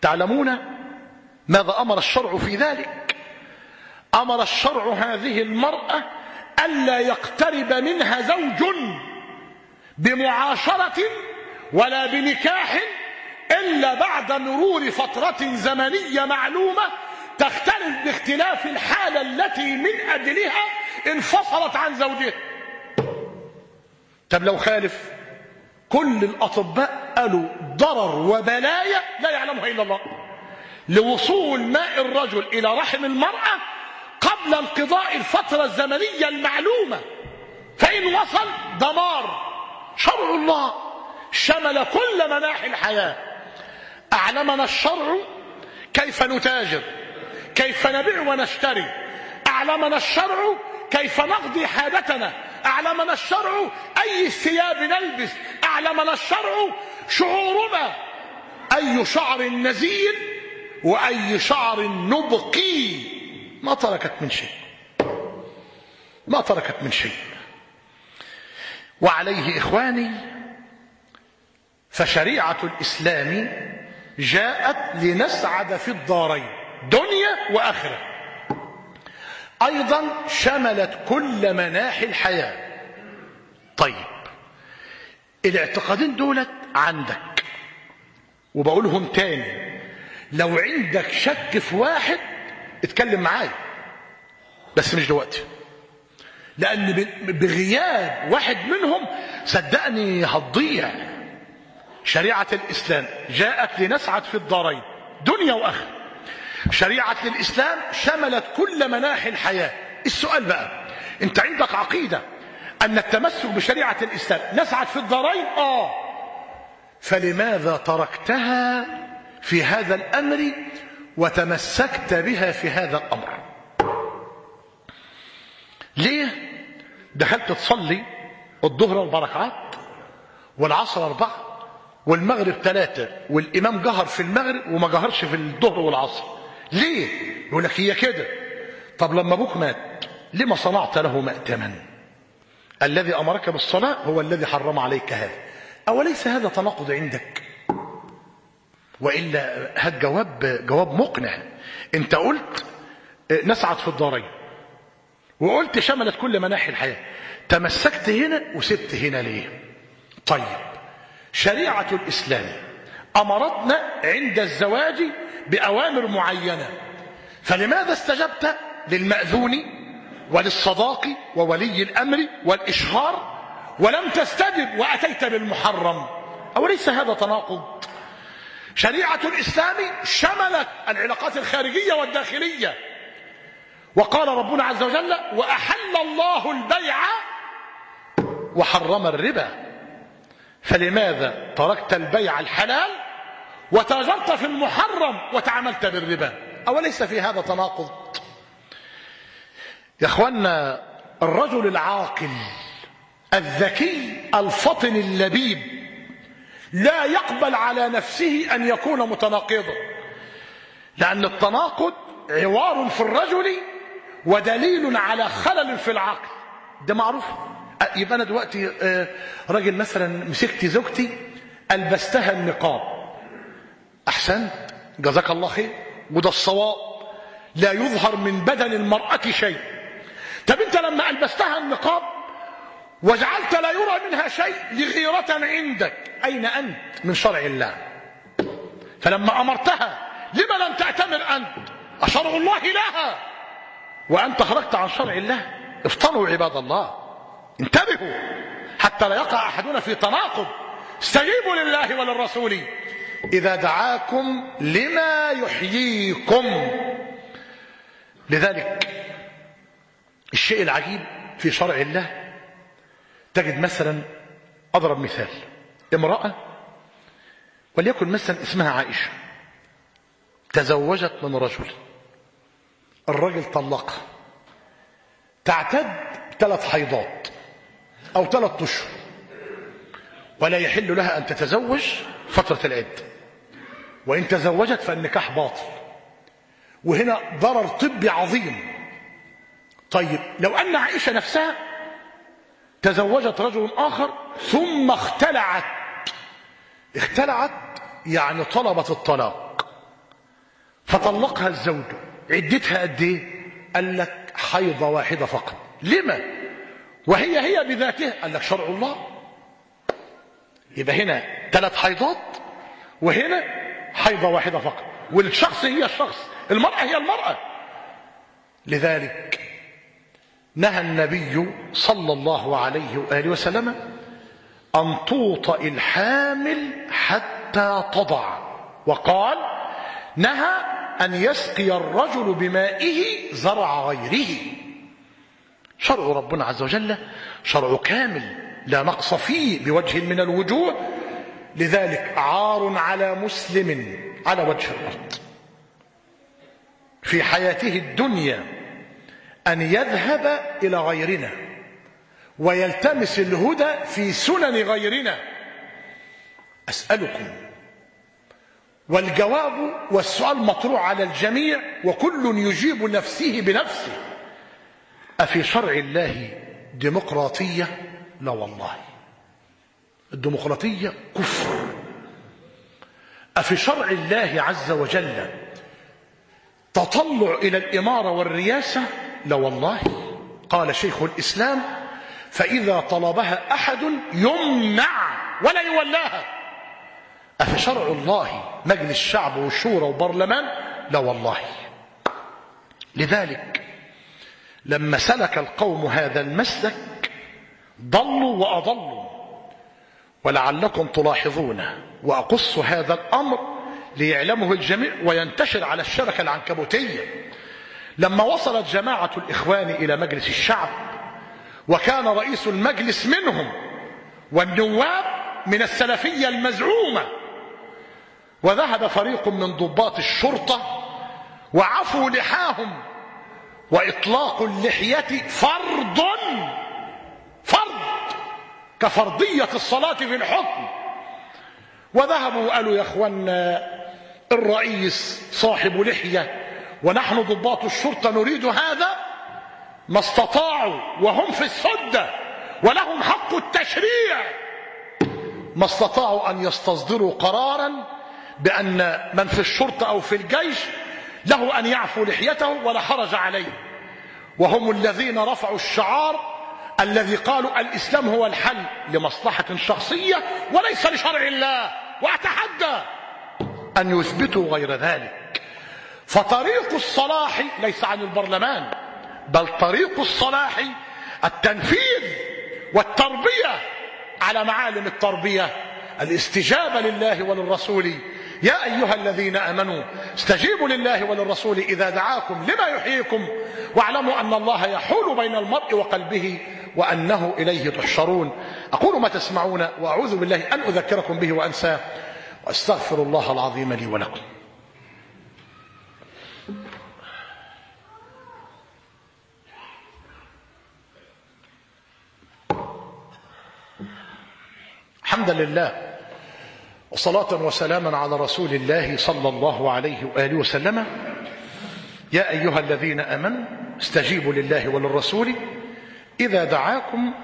تعلمون ماذا أمر الشرع في ذلك؟ أمر الشرع هذه المرأة ألا يقترب منها زوج بمعاشرة ولا بنكاح إلا بعد مرور فترة زمنية معلومة تختلف باختلاف الحالة التي من أجلها انفصلت عن زوجها. طب لو خالف كل الأطباء قالوا ضرر وبلايا لا يعلمها إلا الله. لوصول ماء الرجل إلى رحم المرأة قبل انقضاء الفترة الزمنية المعلومة. فإن وصل دمار. شرع الله. شمل كل مناحي الحياة. أعلمنا الشرع كيف نتاجر. كيف نبيع ونشتري؟ أعلمنا الشرع كيف نقضي حاجتنا. أعلمنا الشرع أي ثياب نلبس. أعلمنا الشرع شعورنا. أي شعر نزيل وأي شعر نبقي. ما تركت من شيء. ما تركت من شيء. وعليه إخواني فشريعة الإسلام جاءت لنسعد في الدارين. دنيا وآخرة. أيضا شملت كل مناحي الحياة. طيب الاعتقادين دولت عندك وبقولهم تاني لو عندك شك في واحد اتكلم معايا بس مش دلوقتي. لأن بغياب واحد منهم صدقني هتضيع. شريعة الإسلام جاءت لنسعد في الدارين دنيا وآخرة. شريعة الإسلام شملت كل مناحي الحياة. السؤال بقى انت عندك عقيدة أن التمسك بشريعة الإسلام نسعد في الدارين؟ آه. فلماذا تركتها في هذا الأمر وتمسكت بها في هذا الأمر؟ ليه؟ دخلت تصلي الظهر أربع ركعات والعصر أربعة والمغرب ثلاثة والإمام جهر في المغرب وما جهرش في الظهر والعصر. ليه؟ يقول لك هي كده. طب لما أبوك مات لما صنعت له مأتما؟ الذي أمرك بالصلاة هو الذي حرم عليك هذا. أوليس هذا تناقض عندك؟ وإلا هات جواب جواب مقنع. أنت قلت نسعد في الدارين. وقلت شملت كل مناحي الحياة. تمسكت هنا وسبت هنا ليه؟ طيب شريعة الإسلام أمرتنا عند الزواج بأوامر معينة. فلماذا استجبت للمأذون وللصداق وولي الأمر والإشهار ولم تستجب وأتيت بالمحرم؟ أوليس هذا تناقض؟ شريعة الإسلام شملت العلاقات الخارجية والداخلية. وقال ربنا عز وجل وأحل الله البيع وحرم الربا. فلماذا تركت البيع الحلال وتاجرت في المحرم وتعاملت بالربا. أوليس في هذا تناقض؟ يا اخوانا الرجل العاقل الذكي الفطن اللبيب لا يقبل على نفسه أن يكون متناقضا. لأن التناقض عوار في الرجل ودليل على خلل في العقل. ده معروف؟ يبقى أنا دلوقتي راجل مثلا مسكت زوجتي ألبستها النقاب. أحسنت جزاك الله خير. وده الصواب. لا يظهر من بدن المرأة شيء. طب انت لما ألبستها النقاب وجعلت لا يرى منها شيء لغيرة عندك أين أنت؟ من شرع الله. فلما أمرتها لما لم تأتمر أنت؟ أشرع الله لها. وأنت خرجت عن شرع الله. افطروا عباد الله. انتبهوا. حتى لا يقع أحدنا في تناقض. استجيبوا لله وللرسول. إذا دعاكم لما يحييكم. لذلك الشيء العجيب في شرع الله تجد مثلا أضرب مثال. امرأة وليكن مثلا اسمها عائشة تزوجت من رجل الرجل طلقها. تعتد ثلاث حيضات أو ثلاث أشهر ولا يحل لها أن تتزوج فترة العدة وإن تزوجت فالنكاح باطل. وهنا ضرر طبي عظيم. طيب لو أن عائشة نفسها تزوجت رجل آخر ثم اختلعت. اختلعت يعني طلبت الطلاق. فطلقها الزوج. عدتها قد إيه؟ قال لك حيضة واحدة فقط. لما؟ وهي هي بذاتها قال لك شرع الله. يبقى هنا ثلاث حيضات. وهنا حيضة واحدة فقط. والشخص هي الشخص. المرأة هي المرأة. لذلك نهى النبي صلى الله عليه وآله وسلم أن توطئ الحامل حتى تضع. وقال نهى أن يسقي الرجل بمائه زرع غيره. شرع ربنا عز وجل شرع كامل لا نقص فيه بوجه من الوجوه لذلك عار على مسلم على وجه الأرض. في حياته الدنيا أن يذهب إلى غيرنا ويلتمس الهدى في سنن غيرنا. أسألكم. والجواب والسؤال مطروع على الجميع وكل يجيب نفسه بنفسه. أفي شرع الله ديمقراطية؟ لا والله. الديمقراطية كفر. أفي شرع الله عز وجل تطلع إلى الإمارة والرياسة؟ لا والله. قال شيخ الإسلام فإذا طلبها أحد يمنع ولا يولاها. أفي شرع الله مجلس شعب وشورى وبرلمان لا والله. لذلك لما سلك القوم هذا المسلك ضلوا وأضلوا. ولعلكم تلاحظون وأقص هذا الأمر ليعلمه الجميع وينتشر على الشبكة العنكبوتية لما وصلت جماعة الإخوان إلى مجلس الشعب وكان رئيس المجلس منهم والنواب من السلفية المزعومة وذهب فريق من ضباط الشرطة وعفوا لحاهم وإطلاق اللحية فرض فرض كفرضية الصلاة في الحكم. وذهبوا وقالوا يا اخوانا الرئيس صاحب لحية ونحن ضباط الشرطة نريد هذا؟ ما استطاعوا وهم في السدة ولهم حق التشريع. ما استطاعوا أن يستصدروا قرارا بأن من في الشرطة أو في الجيش له أن يعفو لحيته ولا حرج عليه. وهم الذين رفعوا الشعار الذي قالوا الإسلام هو الحل لمصلحة شخصية وليس لشرع الله. وأتحدى أن يثبتوا غير ذلك. فطريق الصلاح ليس عن البرلمان بل طريق الصلاح التنفيذ والتربية على معالم التربية. الاستجابة لله وللرسول يا أيها الذين أمنوا استجيبوا لله وللرسول إذا دعاكم لما يحييكم. واعلموا أن الله يحول بين المرء وقلبه وأنه إليه تحشرون. أقول ما تسمعون وأعوذ بالله أن أذكركم به وأنساه. وأستغفر الله العظيم لي ولكم. حمدا لله. وصلاة وسلاما على رسول الله صلى الله عليه وآله وسلم. يا أيها الذين أمنوا استجيبوا لله وللرسول إذا دعاكم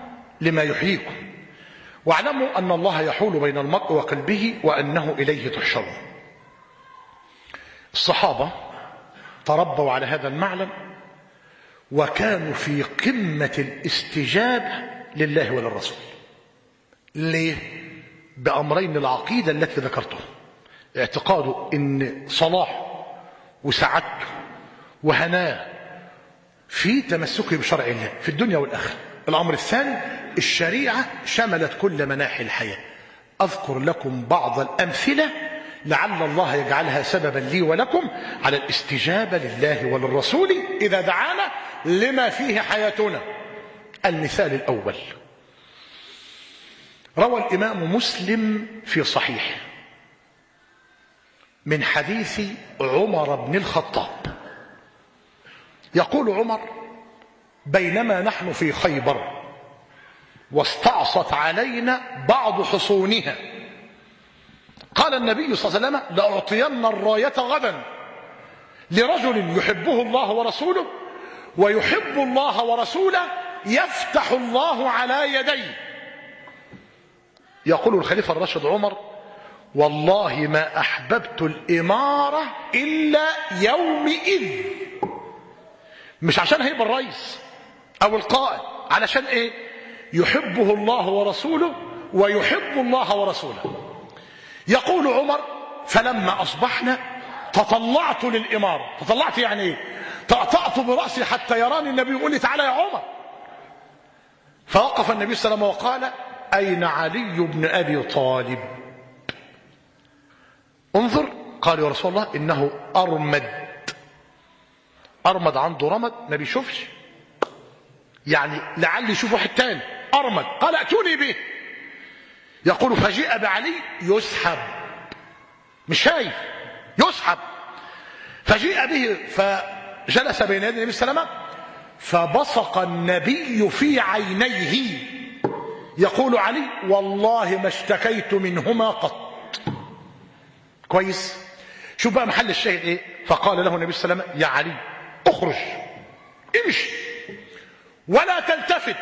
لما يحييكم. واعلموا أن الله يحول بين المرء وقلبه وأنه إليه تحشرون. الصحابة تربوا على هذا المعلم وكانوا في قمة الاستجابة لله وللرسول. ليه؟ بأمرين العقيدة التي ذكرته. اعتقاده إن صلاحه وسعادته وهناه في تمسكه بشرع الله في الدنيا والآخرة. الأمر الثاني الشريعة شملت كل مناحي الحياة. أذكر لكم بعض الأمثلة لعل الله يجعلها سببا لي ولكم على الاستجابة لله وللرسول إذا دعانا لما فيه حياتنا. المثال الأول. روى الإمام مسلم في صحيح من حديث عمر بن الخطاب. يقول عمر بينما نحن في خيبر واستعصت علينا بعض حصونها. قال النبي صلى الله عليه وسلم لأعطين الراية غدا لرجل يحبه الله ورسوله ويحب الله ورسوله يفتح الله على يديه. يقول الخليفة الراشد عمر والله ما أحببت الإمارة إلا يومئذ. مش عشان هيبقى الرئيس أو القائد علشان إيه؟ يحبه الله ورسوله ويحب الله ورسوله. يقول عمر فلما أصبحنا تطلعت للإمارة. تطلعت يعني إيه؟ طأطأت برأسي حتى يراني النبي يقول لي تعالى يا عمر. فوقف النبي صلى الله عليه وسلم وقال أين علي بن أبي طالب؟ انظر قال يا رسول الله إنه أرمد. أرمد عنده رمد ما بيشوفش. يعني لعل يشوف واحد تاني. أرمد قال ائتوني به. يقول فجيء بعلي يسحب. مش شايف يسحب. فجيء به فجلس بين يدي النبي صلى الله عليه وسلم فبصق النبي في عينيه. يقول علي والله ما اشتكيت منهما قط. كويس؟ شوف بقى محل الشاهد إيه؟ فقال له النبي صلى الله عليه وسلم يا علي اخرج امشي ولا تلتفت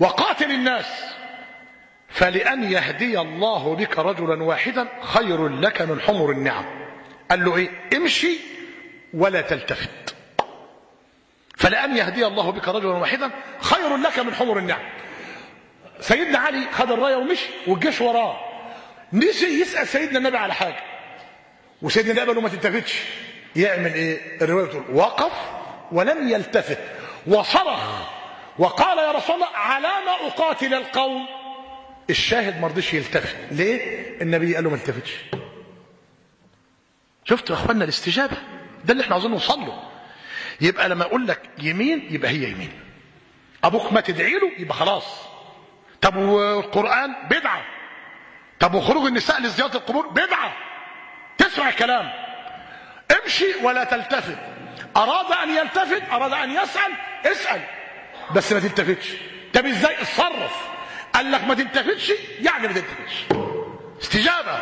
وقاتل الناس فلأن يهدي الله بك رجلا واحدا خير لك من حمر النعم. قال له إيه؟ امشي ولا تلتفت. فلأن يهدي الله بك رجلا واحدا خير لك من حمر النعم. سيدنا علي خد الراية ومشي والجيش وراه. نسي يسأل سيدنا النبي على حاجة. وسيدنا النبي قال له ما تلتفتش يعمل إيه؟ الرواية بتقول وقف ولم يلتفت. وصرخ وقال يا رسول الله على ما أقاتل القوم. الشاهد ما رضيش يلتفت. ليه؟ النبي قال له ما التفتش شفتوا يا أخوانا الاستجابة؟ ده اللي إحنا عاوزين نوصل له. يبقى لما أقول لك يمين يبقى هي يمين. أبوك ما تدعي له يبقى خلاص. طب والقرآن؟ بدعة. طب وخروج النساء لزيارة القبور؟ بدعة. تسمع الكلام. امشي ولا تلتفت. أراد أن يلتفت أراد أن يسأل اسأل. بس ما تلتفتش. طب إزاي؟ اتصرف. قال لك ما تلتفتش؟ يعني ما تلتفتش. استجابة.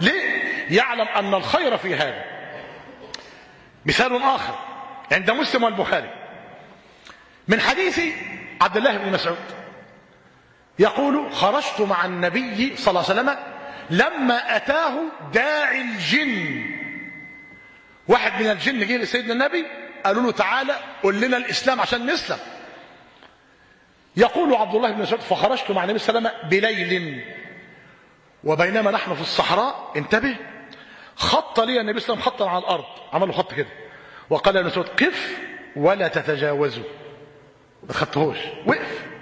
ليه؟ يعلم أن الخير في هذا. مثال آخر عند مسلم والبخاري. من حديث عبد الله بن مسعود. يقول خرجت مع النبي صلى الله عليه وسلم لما أتاه داعي الجن. واحد من الجن جه لسيدنا النبي قالوا له تعالى قل لنا الإسلام عشان نسلم. يقول عبد الله بن مسعود فخرجت مع النبي صلى الله عليه وسلم بليل. وبينما نحن في الصحراء انتبه خط لي النبي صلى الله عليه وسلم خطا على الأرض. عمل له خط كده. وقال ابن مسعود قف ولا تتجاوزوا. ما خدتهوش. وقف.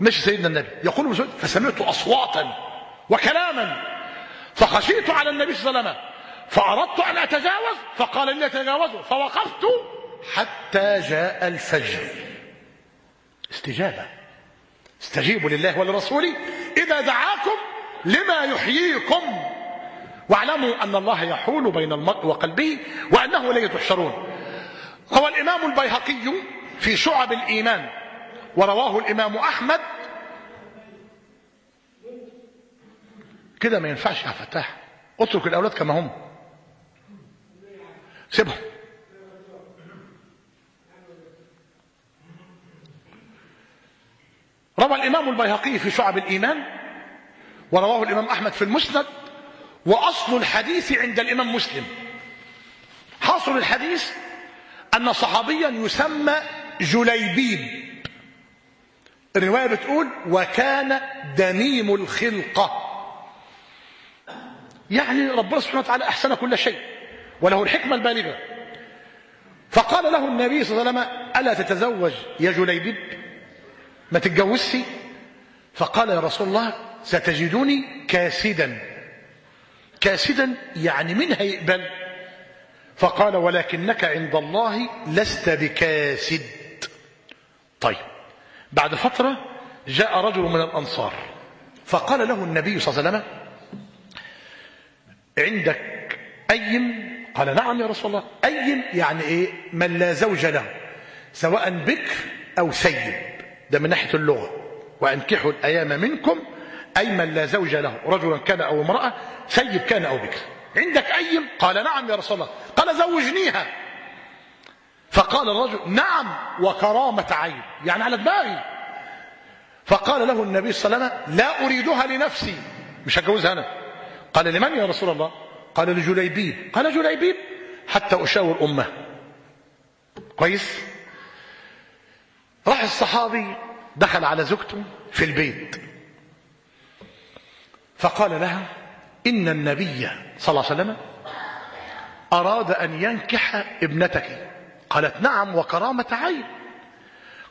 مشي سيدنا النبي. يقول مسعود فسمعت أصواتا وكلاما فخشيت على النبي صلى الله عليه وسلم فأردت أن أتجاوز فقال لي أتجاوزوا فوقفت حتى جاء الفجر. استجابة. استجيبوا لله ولرسوله. إذا دعاكم لما يحييكم. واعلموا أن الله يحول بين المرء وقلبه وأنه لا تحشرون. روى الإمام البيهقي في شعب الإيمان ورواه الإمام أحمد. كده ما ينفعش يا فتاح. اترك الأولاد كما هم. سيبهم. روى الإمام البيهقي في شعب الإيمان ورواه الإمام أحمد في المسند وأصل الحديث عند الإمام مسلم. حاصل الحديث أن صحابيا يسمى جليبيب. الرواية بتقول وكان دميم الخلقة يعني ربنا سبحانه وتعالى أحسن كل شيء وله الحكمة البالغة. فقال له النبي صلى الله عليه وسلم ألا تتزوج يا جليبيب ما تتجوزش؟ فقال يا رسول الله ستجدني كاسدا. كاسدا يعني من هيقبل فقال ولكنك عند الله لست بكاسد. طيب. بعد فترة جاء رجل من الأنصار فقال له النبي صلى الله عليه وسلم عندك أيم قال نعم يا رسول الله أيم يعني إيه من لا زوج له سواء بكر أو سيب ده من ناحية اللغة. وأنكحوا الأيام منكم أي من لا زوج له رجلا كان أو امرأة سيب كان أو بكر. عندك أيم قال نعم يا رسول الله. قال زوجنيها. فقال الرجل نعم وكرامة عين يعني على دماغي. فقال له النبي صلى الله عليه وسلم لا أريدها لنفسي. مش هتجوزها أنا. قال لمن يا رسول الله؟ قال لجليبيب قال جليبيب حتى أشاور أمه. كويس؟ راح الصحابي دخل على زوجته في البيت. فقال لها إن النبي صلى الله عليه وسلم أراد أن ينكح ابنتك. قالت نعم وكرامة عين.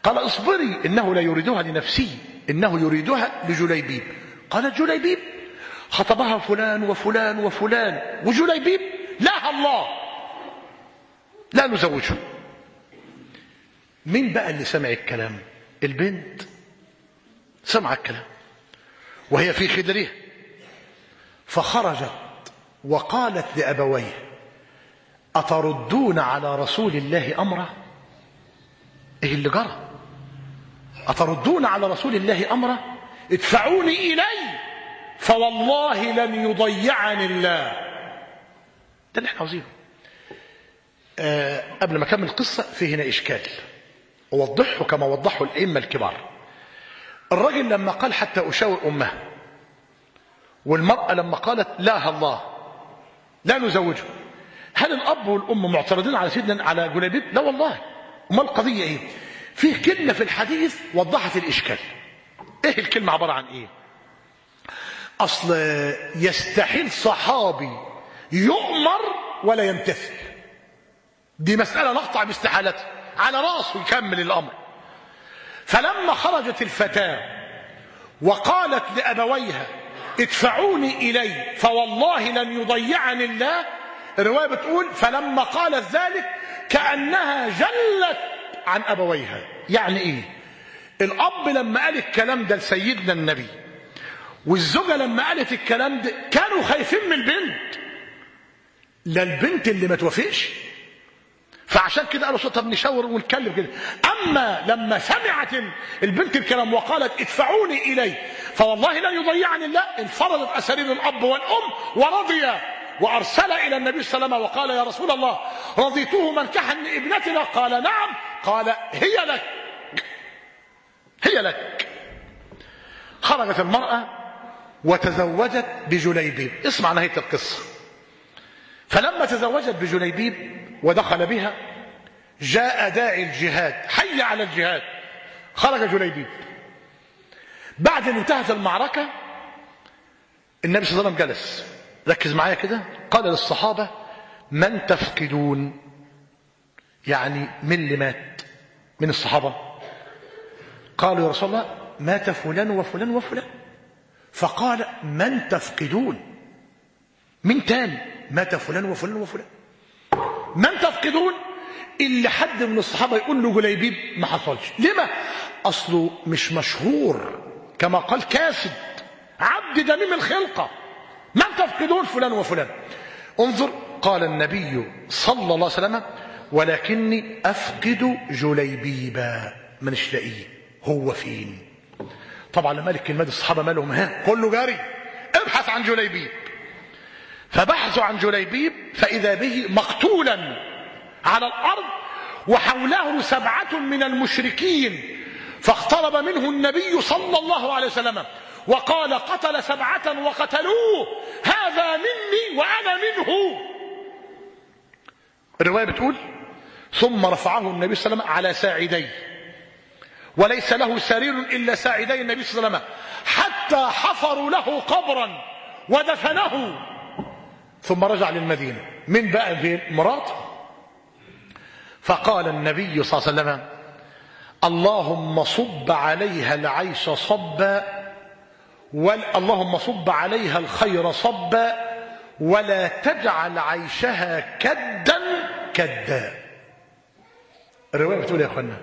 قال اصبري إنه لا يريدها لنفسه إنه يريدها لجليبيب. قالت جليبيب؟ خطبها فلان وفلان وفلان وجليبيب؟ لا الله! لا نزوجه. مين بقى اللي سمع الكلام؟ البنت. سمع الكلام. وهي في خدرها فخرجت وقالت لأبويه أتردون على رسول الله أمره إيه اللي جرى؟ أتردون على رسول الله أمره ادفعوني إليه فوالله لن يضيعني الله. ده اللي إحنا عاوزينه. آه قبل ما أكمل القصة في هنا إشكال. اوضحه كما وضحه الأئمة الكبار. الرجل لما قال حتى أشاور امها والمرأة لما قالت لا الله لا نزوجه. هل الأب والأم معترضين على سيدنا على جليبيب لا والله. أمال القضية إيه؟ فيه كلمة في الحديث وضحت الإشكال. إيه الكلمة عبارة عن إيه؟ أصل يستحيل صحابي يؤمر ولا يمتثل. دي مسألة نقطع باستحالته على رأسه يكمل الأمر. فلما خرجت الفتاة وقالت لأبويها ادفعوني اليه فوالله لن يضيعني الله الرواية بتقول فلما قالت ذلك كأنها جلت عن أبويها. يعني إيه؟ الأب لما قال الكلام ده لسيدنا النبي والزوجة لما قالت الكلام ده كانوا خايفين من البنت. لا البنت اللي ما توافقش. فعشان كده قالوا طب نشاور ونتكلم كده. أما لما سمعت البنت الكلام وقالت ادفعوني إليه فوالله لن يضيعني الله انفرضت أساليب الأب والأم ورضي وأرسل إلى النبي صلى الله عليه وسلم وقال يا رسول الله رضيته منكحا لابنتنا؟ قال نعم. قال هي لك. هي لك. خرجت المرأة وتزوجت بجليبيب. اسمع نهاية القصة. فلما تزوجت بجليبيب ودخل بها جاء داعي الجهاد حي على الجهاد. خرج جليبيب. بعد ان انتهت المعركة النبي صلى الله عليه وسلم جلس. ركز معايا كده. قال للصحابة من تفقدون؟ يعني من اللي مات؟ من الصحابة. قالوا يا رسول الله مات فلان وفلان وفلان. فقال من تفقدون؟ من تاني مات فلان وفلان وفلان. من تفقدون؟ اللي حد من الصحابة يقول له جليبيب ما حصلش. لما؟ أصله مش مشهور. كما قال كاسد عبد دميم الخلقة. من تفقدون فلان وفلان. انظر قال النبي صلى الله عليه وسلم ولكني أفقد جليبيبا مش لاقيه هو فين؟ طبعا لما قال الكلمة دي الصحابة مالهم ها كله جاري. ابحث عن جليبيب. فبحثوا عن جليبيب فإذا به مقتولا على الأرض وحوله سبعة من المشركين فاقترب منه النبي صلى الله عليه وسلم. وقال قتل سبعة وقتلوه. هذا مني وأنا منه. الرواية بتقول ثم رفعه النبي صلى الله عليه وسلم على ساعديه. وليس له سرير إلا ساعدي النبي صلى الله عليه وسلم. حتى حفروا له قبرا ودفنه. ثم رجع للمدينة. من بقى في مراته فقال النبي صلى الله عليه وسلم اللهم صب عليها العيش صبا اللهم صب عليها الخير صبا ولا تجعل عيشها كدا كدا. الرواية بتقول يا إخوانا؟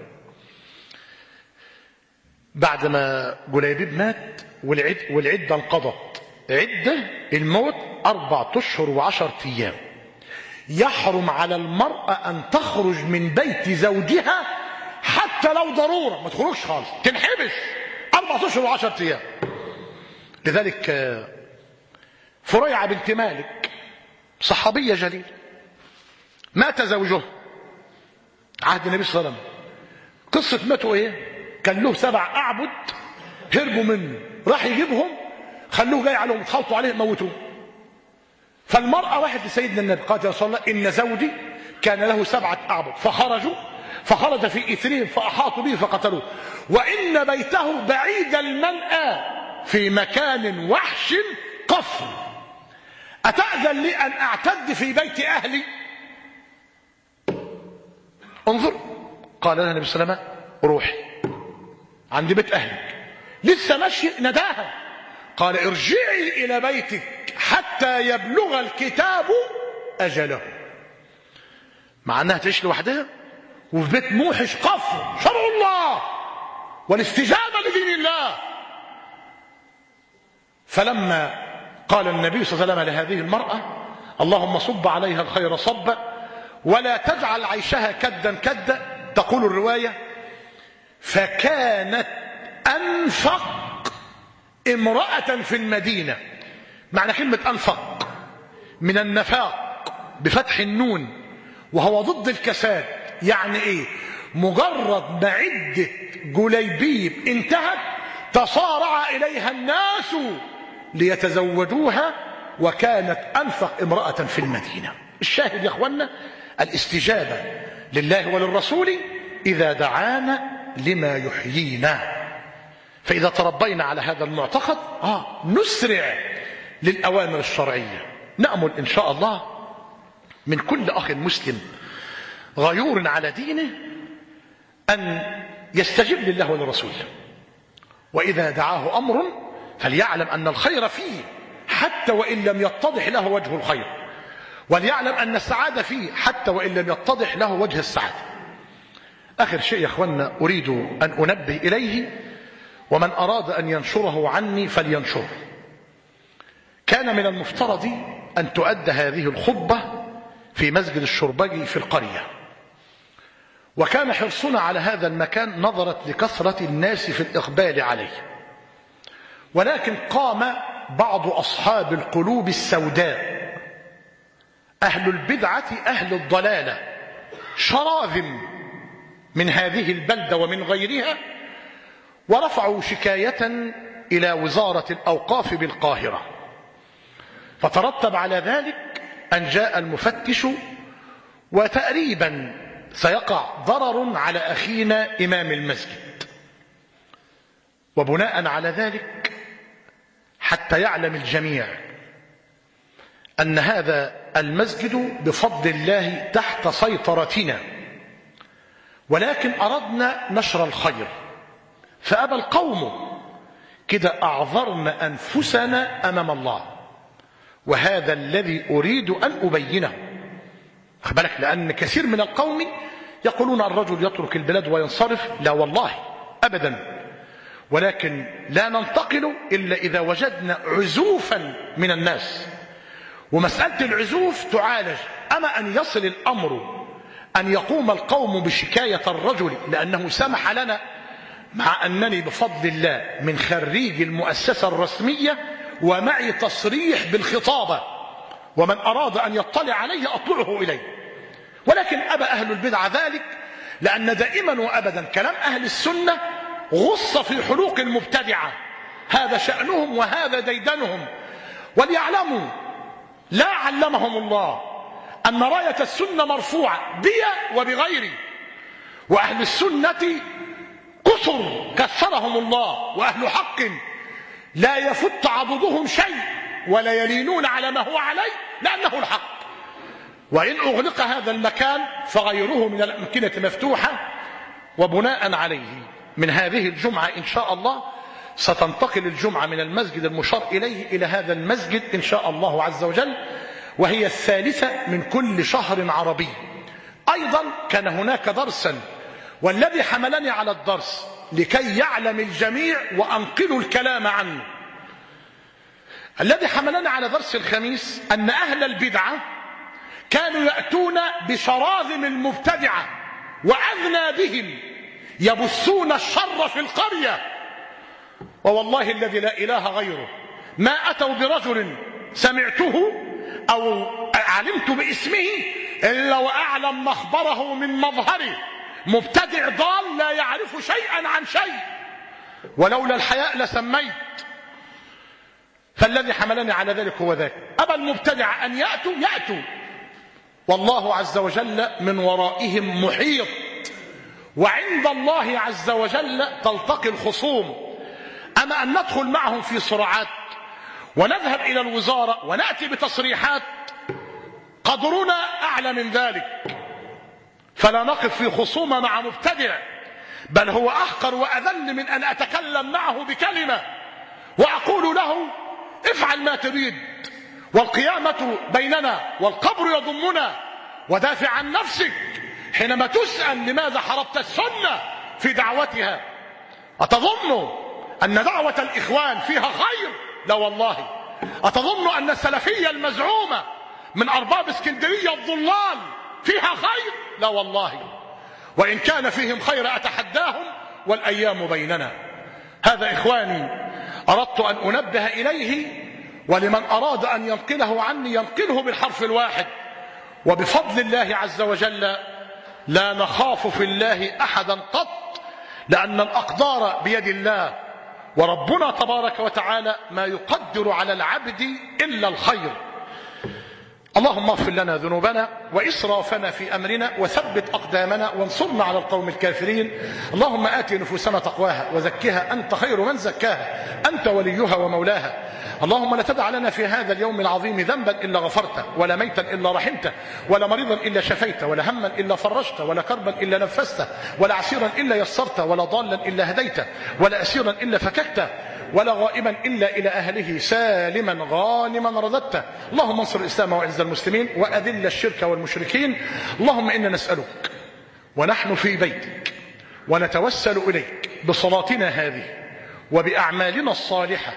بعد ما جليبيب مات والعد والعدة انقضت عدة الموت أربعة أشهر وعشرة أيام. يحرم على المرأة أن تخرج من بيت زوجها حتى لو ضرورة ما تخرجش خالص تنحبش. أربعة أشهر وعشرة أيام. لذلك فريعة بنت مالك صحابية جليلة مات زوجها عهد النبي صلى الله عليه وسلم. قصة ماتوا إيه؟ كان له سبع أعبد هربوا منه راح يجيبهم خلوه جاي عليهم اتخلطوا عليه موتوه. فالمرأة واحد لسيدنا النبي قالت يا رسول الله إن زوجي كان له سبعة أعبد فخرجوا فخرج في إثرهم فأحاطوا به فقتلوه. وإن بيته بعيد المنأى. في مكان وحش قفر أتأذن لي أن أعتد في بيت أهلي؟ انظر. قال لها النبي صلى الله عليه وسلم روحي عند بيت أهلك. لسه ماشي نداها. قال ارجعي إلى بيتك حتى يبلغ الكتاب أجله. مع أنها تعيش لوحدها وفي بيت موحش قفر شرع الله والاستجابة لدين الله. فلما قال النبي صلى الله عليه وسلم لهذه المرأة اللهم صب عليها الخير صبا ولا تجعل عيشها كدا كدا تقول الرواية فكانت أنفق امرأة في المدينة. معنى كلمة أنفق. من النفاق بفتح النون وهو ضد الكساد. يعني إيه؟ مجرد ما عدة جليبيب انتهت تصارع إليها الناس ليتزوجوها وكانت أنفق امرأة في المدينة. الشاهد يا أخوانا الاستجابة لله وللرسول إذا دعانا لما يحيينا. فإذا تربينا على هذا المعتقد آه نسرع للأوامر الشرعية. نأمل إن شاء الله من كل أخ مسلم غيور على دينه أن يستجيب لله ولرسوله. وإذا دعاه أمر فليعلم أن الخير فيه حتى وإن لم يتضح له وجه الخير. وليعلم أن السعادة فيه حتى وإن لم يتضح له وجه السعادة. آخر شيء يا أخوانا أريد أن أنبه إليه ومن أراد أن ينشره عني فلينشره. كان من المفترض أن تؤدى هذه الخطبة في مسجد الشربجي في القرية. وكان حرصنا على هذا المكان نظرت لكثرة الناس في الإقبال عليه. ولكن قام بعض أصحاب القلوب السوداء. أهل البدعة أهل الضلالة. شراذم من هذه البلدة ومن غيرها ورفعوا شكاية إلى وزارة الأوقاف بالقاهرة. فترتب على ذلك أن جاء المفتش وتقريبا سيقع ضرر على أخينا إمام المسجد. وبناء على ذلك حتى يعلم الجميع أن هذا المسجد بفضل الله تحت سيطرتنا. ولكن أردنا نشر الخير. فأبى القوم كده أعذرنا أنفسنا أمام الله. وهذا الذي أريد أن أبينه. بالك لأن كثير من القوم يقولون الرجل يترك البلاد وينصرف. لا والله أبدا. ولكن لا ننتقل إلا إذا وجدنا عزوفا من الناس. ومسألة العزوف تعالج. أما أن يصل الأمر أن يقوم القوم بشكاية الرجل لأنه سمح لنا مع أنني بفضل الله من خريج المؤسسة الرسمية ومعي تصريح بالخطابة ومن أراد أن يطلع عليه أطلعه إليه. ولكن أبى أهل البدع ذلك لأن دائما وأبدا كلام أهل السنة غص في حلوق المبتدعة هذا شأنهم وهذا ديدنهم. وليعلموا لا علمهم الله أن راية السنة مرفوعة بي وبغيري. وأهل السنة كثر كثرهم الله وأهل حق. لا يفت عضدهم شيء ولا يلينون على ما هو عليه لأنه الحق. وإن أغلق هذا المكان فغيره من الأمكنة مفتوحة وبناء عليه. من هذه الجمعة إن شاء الله ستنتقل الجمعة من المسجد المشار إليه إلى هذا المسجد إن شاء الله عز وجل وهي الثالثة من كل شهر عربي. أيضا كان هناك درسا والذي حملني على الدرس لكي يعلم الجميع وأنقلوا الكلام عنه. الذي حملنا على درس الخميس أن أهل البدعة كانوا يأتون بشراذم المبتدعة وأذنابهم يبثون الشر في القرية. ووالله الذي لا إله غيره. ما أتوا برجل سمعته أو علمت باسمه إلا وأعلم مخبره من مظهره. مبتدع ضال لا يعرف شيئا عن شيء. ولولا الحياء لسميت. فالذي حملني على ذلك هو ذاك. أبى المبتدع أن يأتوا يأتوا. والله عز وجل من ورائهم محيط. وعند الله عز وجل تلتقي الخصوم. أما أن ندخل معهم في صراعات ونذهب إلى الوزارة ونأتي بتصريحات قدرنا أعلى من ذلك. فلا نقف في خصومة مع مبتدع بل هو أحقر وأذل من أن أتكلم معه بكلمة وأقول له افعل ما تريد والقيامة بيننا والقبر يضمنا ودافع عن نفسك. حينما تسأل لماذا حربت السنة في دعوتها أتظن أن دعوة الإخوان فيها خير؟ لا والله. أتظن أن السلفية المزعومة من أرباب اسكندرية الضلال فيها خير؟ لا والله. وإن كان فيهم خير أتحداهم والأيام بيننا. هذا إخواني أردت أن أنبه إليه ولمن أراد أن ينقله عني ينقله بالحرف الواحد. وبفضل الله عز وجل لا نخاف في الله أحدا قط لأن الأقدار بيد الله وربنا تبارك وتعالى ما يقدر على العبد إلا الخير. اللهم اغفر لنا ذنوبنا وإسرافنا في أمرنا وثبت أقدامنا وانصرنا على القوم الكافرين. اللهم آت نفوسنا تقواها وزكها. أنت خير من زكاها. أنت وليها ومولاها. اللهم لا تدع لنا في هذا اليوم العظيم ذنبا إلا غفرته ولا ميتا إلا رحمته ولا مريضا إلا شفيته ولا هما إلا فرجته ولا كربا إلا نفسته ولا عسيرا إلا يسرته ولا ضالا إلا هديته ولا أسيرا إلا فككته. ولا غائبا إلا إلى أهله سالما غانما رددته اللهم انصر الإسلام وعز المسلمين وأذل الشرك والمشركين. اللهم إنا نسألك ونحن في بيتك ونتوسل إليك بصلاتنا هذه وبأعمالنا الصالحة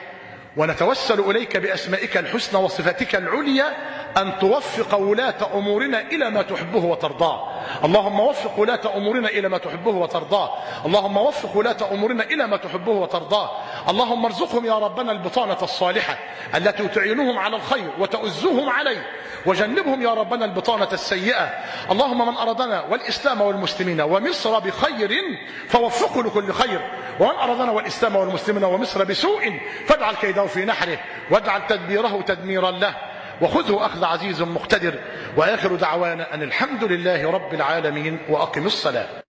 ونتوسل إليك بأسمائك الحسنى وصفاتك العليا أن توفق ولاة أمورنا إلى ما تحبه وترضاه. اللهم وفق ولاة أمورنا إلى ما تحبه وترضاه. اللهم وفق ولاة أمورنا إلى ما تحبه وترضاه. اللهم ارزقهم يا ربنا البطانة الصالحة التي تعينهم على الخير وتؤزهم عليه. وجنبهم يا ربنا البطانة السيئة. اللهم من أرادنا والإسلام والمسلمين ومصر بخير فوفقه لكل خير. ومن أرادنا والإسلام والمسلمين ومصر بسوء فاجعل كيده في نحره واجعل تدبيره تدميرا له وخذه أخذ عزيز مقتدر وآخر دعوانا أن الحمد لله رب العالمين وأقم الصلاة.